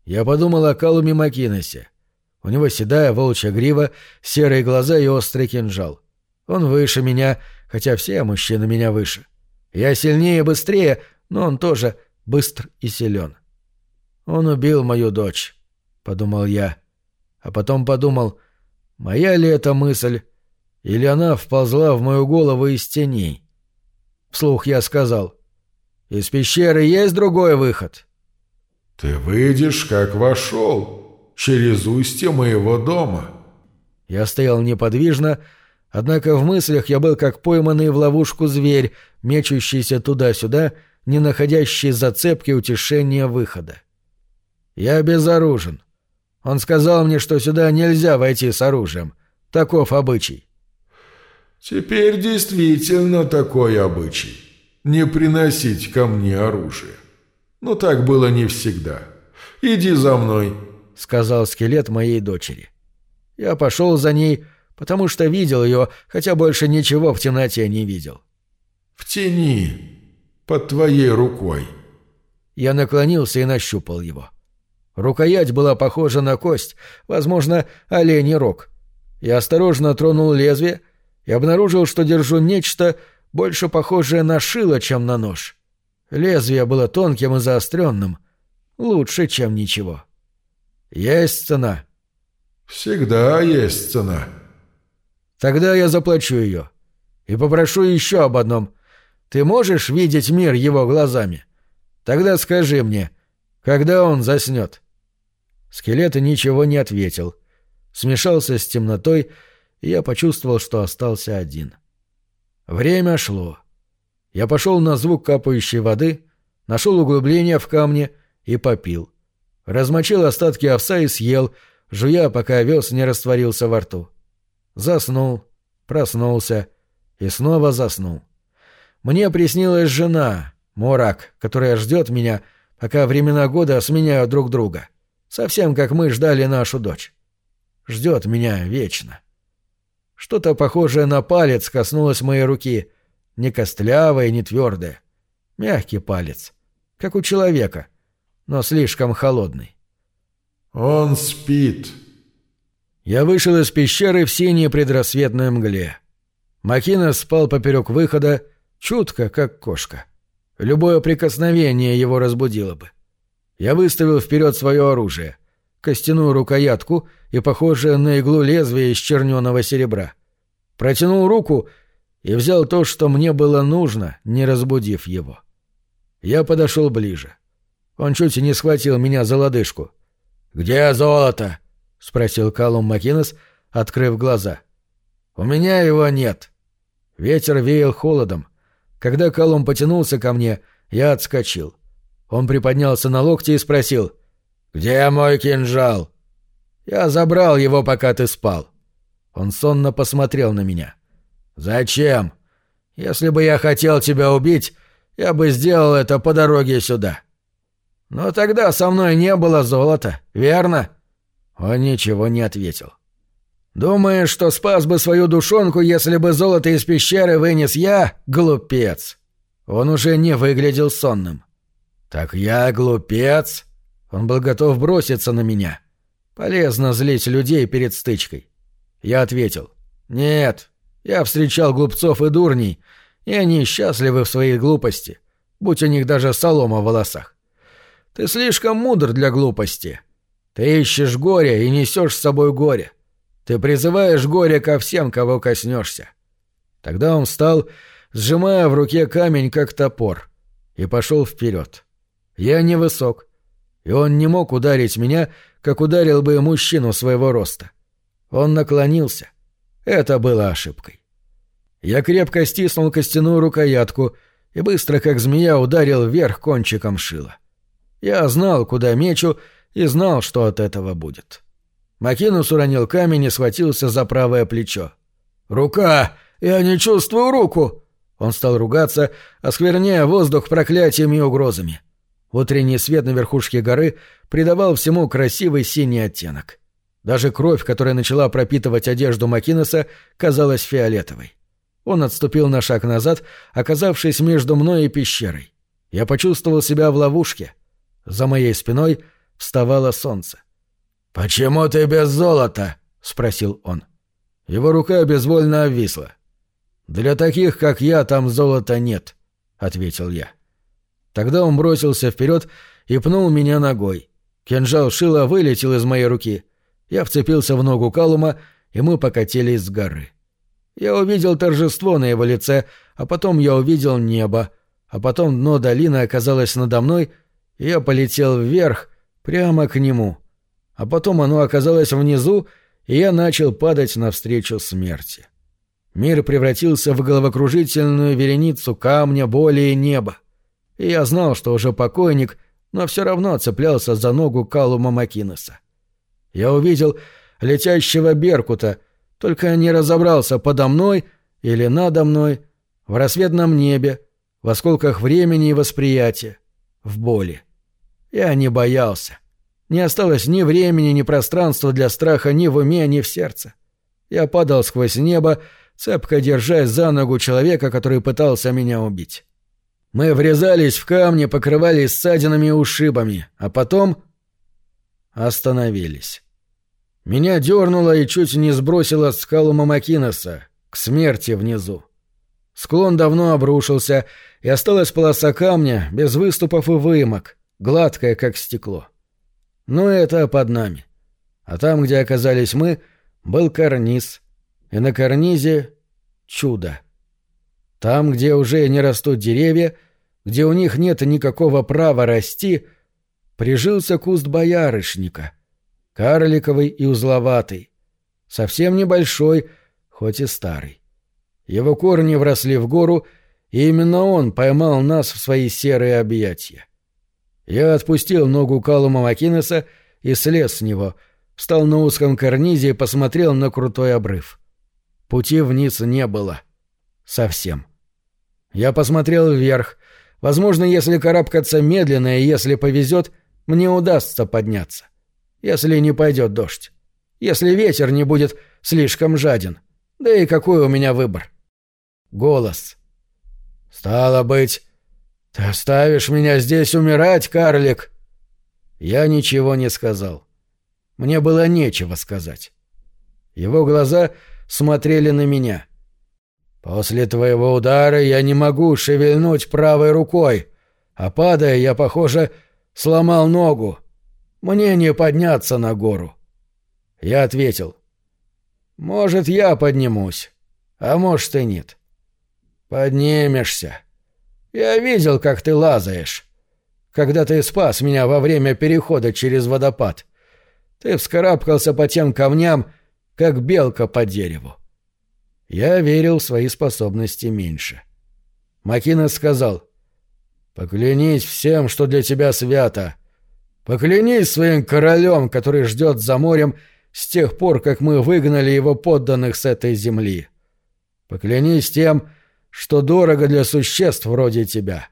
Я подумал о Калуме Макинесе. У него седая волчья грива, серые глаза и острый кинжал. Он выше меня, хотя все мужчины меня выше. Я сильнее и быстрее, но он тоже быстр и силен. Он убил мою дочь, — подумал я. А потом подумал, моя ли это мысль, или она вползла в мою голову из теней. Вслух я сказал, из пещеры есть другой выход. «Ты выйдешь, как вошел, через устье моего дома». Я стоял неподвижно, однако в мыслях я был как пойманный в ловушку зверь, мечущийся туда-сюда, не находящий зацепки утешения выхода. Я безоружен. Он сказал мне, что сюда нельзя войти с оружием. Таков обычай. Теперь действительно такой обычай. Не приносить ко мне оружие. Но так было не всегда. Иди за мной, — сказал скелет моей дочери. Я пошел за ней, потому что видел ее, хотя больше ничего в темноте не видел. В тени, под твоей рукой. Я наклонился и нащупал его. Рукоять была похожа на кость, возможно, оленей рог. Я осторожно тронул лезвие и обнаружил, что держу нечто больше похожее на шило, чем на нож. Лезвие было тонким и заостренным. Лучше, чем ничего. Есть цена. Всегда есть цена. Тогда я заплачу ее. И попрошу еще об одном. Ты можешь видеть мир его глазами? Тогда скажи мне, когда он заснет?» Скелет ничего не ответил. Смешался с темнотой, и я почувствовал, что остался один. Время шло. Я пошел на звук капающей воды, нашел углубление в камне и попил. Размочил остатки овса и съел, жуя, пока овес не растворился во рту. Заснул, проснулся и снова заснул. Мне приснилась жена, Морак, которая ждет меня, пока времена года сменяют друг друга. Совсем как мы ждали нашу дочь. Ждет меня вечно. Что-то похожее на палец коснулось моей руки, не костлявое, не твердое. Мягкий палец, как у человека, но слишком холодный. «Он спит». Я вышел из пещеры в синей предрассветной мгле. Макина спал поперек выхода, чутко, как кошка. Любое прикосновение его разбудило бы. Я выставил вперед свое оружие — костяную рукоятку и похожее на иглу лезвие из черненого серебра. Протянул руку и взял то, что мне было нужно, не разбудив его. Я подошел ближе. Он чуть не схватил меня за лодыжку. «Где золото?» — спросил Калум Макинес, открыв глаза. «У меня его нет». Ветер веял холодом. Когда Калум потянулся ко мне, я отскочил. Он приподнялся на локте и спросил. «Где мой кинжал?» «Я забрал его, пока ты спал». Он сонно посмотрел на меня. «Зачем? Если бы я хотел тебя убить, я бы сделал это по дороге сюда». «Но тогда со мной не было золота, верно?» Он ничего не ответил. «Думаешь, что спас бы свою душонку, если бы золото из пещеры вынес я? Глупец!» Он уже не выглядел сонным. «Так я глупец?» Он был готов броситься на меня. Полезно злить людей перед стычкой. Я ответил. «Нет, я встречал глупцов и дурней, и они счастливы в своей глупости, будь у них даже солома в волосах. Ты слишком мудр для глупости. Ты ищешь горе и несешь с собой горе. Ты призываешь горе ко всем, кого коснешься. Тогда он встал, сжимая в руке камень, как топор, и пошел вперед. Я невысок, и он не мог ударить меня, как ударил бы мужчину своего роста. Он наклонился. Это было ошибкой. Я крепко стиснул костяную рукоятку и быстро, как змея, ударил вверх кончиком шила. Я знал, куда мечу, и знал, что от этого будет. Макинус уронил камень и схватился за правое плечо. «Рука! Я не чувствую руку!» Он стал ругаться, оскверняя воздух проклятиями и угрозами. Утренний свет на верхушке горы придавал всему красивый синий оттенок. Даже кровь, которая начала пропитывать одежду Макинеса, казалась фиолетовой. Он отступил на шаг назад, оказавшись между мной и пещерой. Я почувствовал себя в ловушке. За моей спиной вставало солнце. «Почему ты без золота?» — спросил он. Его рука безвольно обвисла. «Для таких, как я, там золота нет», — ответил я. Тогда он бросился вперед и пнул меня ногой. Кинжал Шила вылетел из моей руки. Я вцепился в ногу Калума, и мы покатились с горы. Я увидел торжество на его лице, а потом я увидел небо, а потом дно долины оказалось надо мной, и я полетел вверх, прямо к нему. А потом оно оказалось внизу, и я начал падать навстречу смерти. Мир превратился в головокружительную вереницу камня, боли и неба и я знал, что уже покойник, но все равно цеплялся за ногу Калума Макинеса. Я увидел летящего Беркута, только не разобрался подо мной или надо мной, в рассветном небе, в осколках времени и восприятия, в боли. Я не боялся. Не осталось ни времени, ни пространства для страха ни в уме, ни в сердце. Я падал сквозь небо, цепко держась за ногу человека, который пытался меня убить. Мы врезались в камни, покрывались ссадинами и ушибами, а потом... Остановились. Меня дернуло и чуть не сбросило с скалу Мамакиноса, к смерти внизу. Склон давно обрушился, и осталась полоса камня, без выступов и выемок, гладкая, как стекло. Но это под нами. А там, где оказались мы, был карниз, и на карнизе — чудо. Там, где уже не растут деревья, где у них нет никакого права расти, прижился куст боярышника, карликовый и узловатый, совсем небольшой, хоть и старый. Его корни вросли в гору, и именно он поймал нас в свои серые объятия. Я отпустил ногу Калума Макинеса и слез с него, встал на узком карнизе и посмотрел на крутой обрыв. Пути вниз не было. Совсем. Я посмотрел вверх. Возможно, если карабкаться медленно и если повезет, мне удастся подняться. Если не пойдет дождь. Если ветер не будет слишком жаден. Да и какой у меня выбор? Голос. «Стало быть, ты оставишь меня здесь умирать, карлик?» Я ничего не сказал. Мне было нечего сказать. Его глаза смотрели на меня. После твоего удара я не могу шевельнуть правой рукой, а падая, я, похоже, сломал ногу. Мне не подняться на гору. Я ответил. Может, я поднимусь, а может и нет. Поднимешься. Я видел, как ты лазаешь. Когда ты спас меня во время перехода через водопад. Ты вскарабкался по тем камням, как белка по дереву. Я верил в свои способности меньше. Макинес сказал, «Поклянись всем, что для тебя свято. Поклянись своим королем, который ждет за морем с тех пор, как мы выгнали его подданных с этой земли. Поклянись тем, что дорого для существ вроде тебя.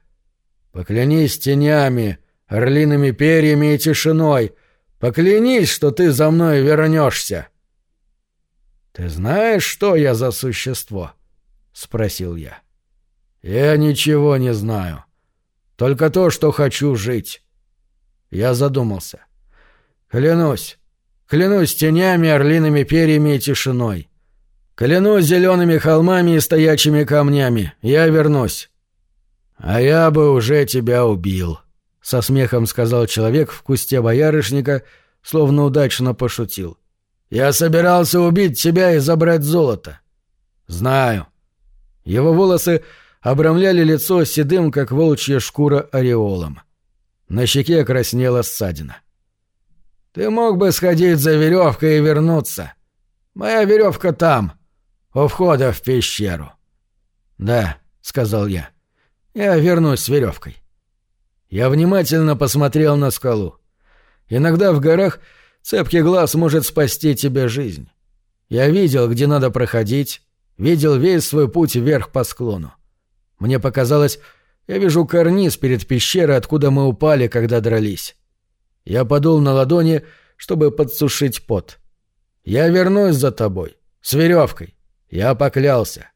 Поклянись тенями, орлиными перьями и тишиной. Поклянись, что ты за мной вернешься». «Ты знаешь, что я за существо?» — спросил я. «Я ничего не знаю. Только то, что хочу жить». Я задумался. «Клянусь. Клянусь тенями, орлиными перьями и тишиной. Клянусь зелеными холмами и стоячими камнями. Я вернусь». «А я бы уже тебя убил», — со смехом сказал человек в кусте боярышника, словно удачно пошутил. «Я собирался убить тебя и забрать золото». «Знаю». Его волосы обрамляли лицо седым, как волчья шкура, ореолом. На щеке краснела ссадина. «Ты мог бы сходить за веревкой и вернуться. Моя веревка там, у входа в пещеру». «Да», — сказал я. «Я вернусь с веревкой». Я внимательно посмотрел на скалу. Иногда в горах цепкий глаз может спасти тебе жизнь. Я видел, где надо проходить, видел весь свой путь вверх по склону. Мне показалось, я вижу карниз перед пещерой, откуда мы упали, когда дрались. Я подул на ладони, чтобы подсушить пот. Я вернусь за тобой, с веревкой. Я поклялся.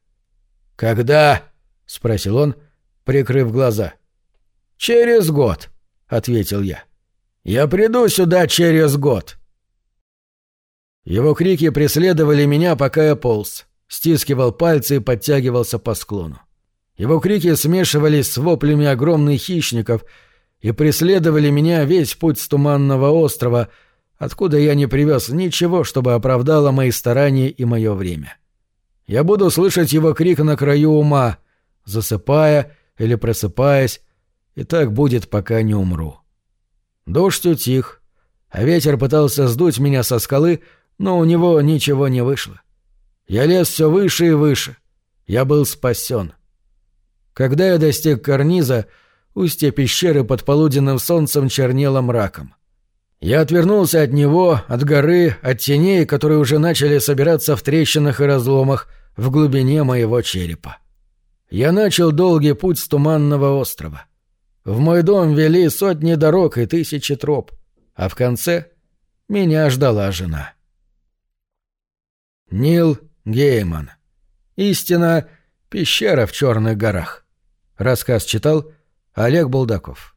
«Когда?» — спросил он, прикрыв глаза. «Через год», — ответил я. «Я приду сюда через год». Его крики преследовали меня, пока я полз, стискивал пальцы и подтягивался по склону. Его крики смешивались с воплями огромных хищников и преследовали меня весь путь с Туманного острова, откуда я не привез ничего, чтобы оправдало мои старания и мое время. Я буду слышать его крик на краю ума, засыпая или просыпаясь, и так будет, пока не умру. Дождь утих, а ветер пытался сдуть меня со скалы, но у него ничего не вышло. Я лез все выше и выше. Я был спасен. Когда я достиг карниза, устье пещеры под полуденным солнцем чернело мраком. Я отвернулся от него, от горы, от теней, которые уже начали собираться в трещинах и разломах в глубине моего черепа. Я начал долгий путь с Туманного острова. В мой дом вели сотни дорог и тысячи троп, а в конце меня ждала жена. Нил Гейман. Истина — пещера в Черных горах. Рассказ читал Олег Булдаков.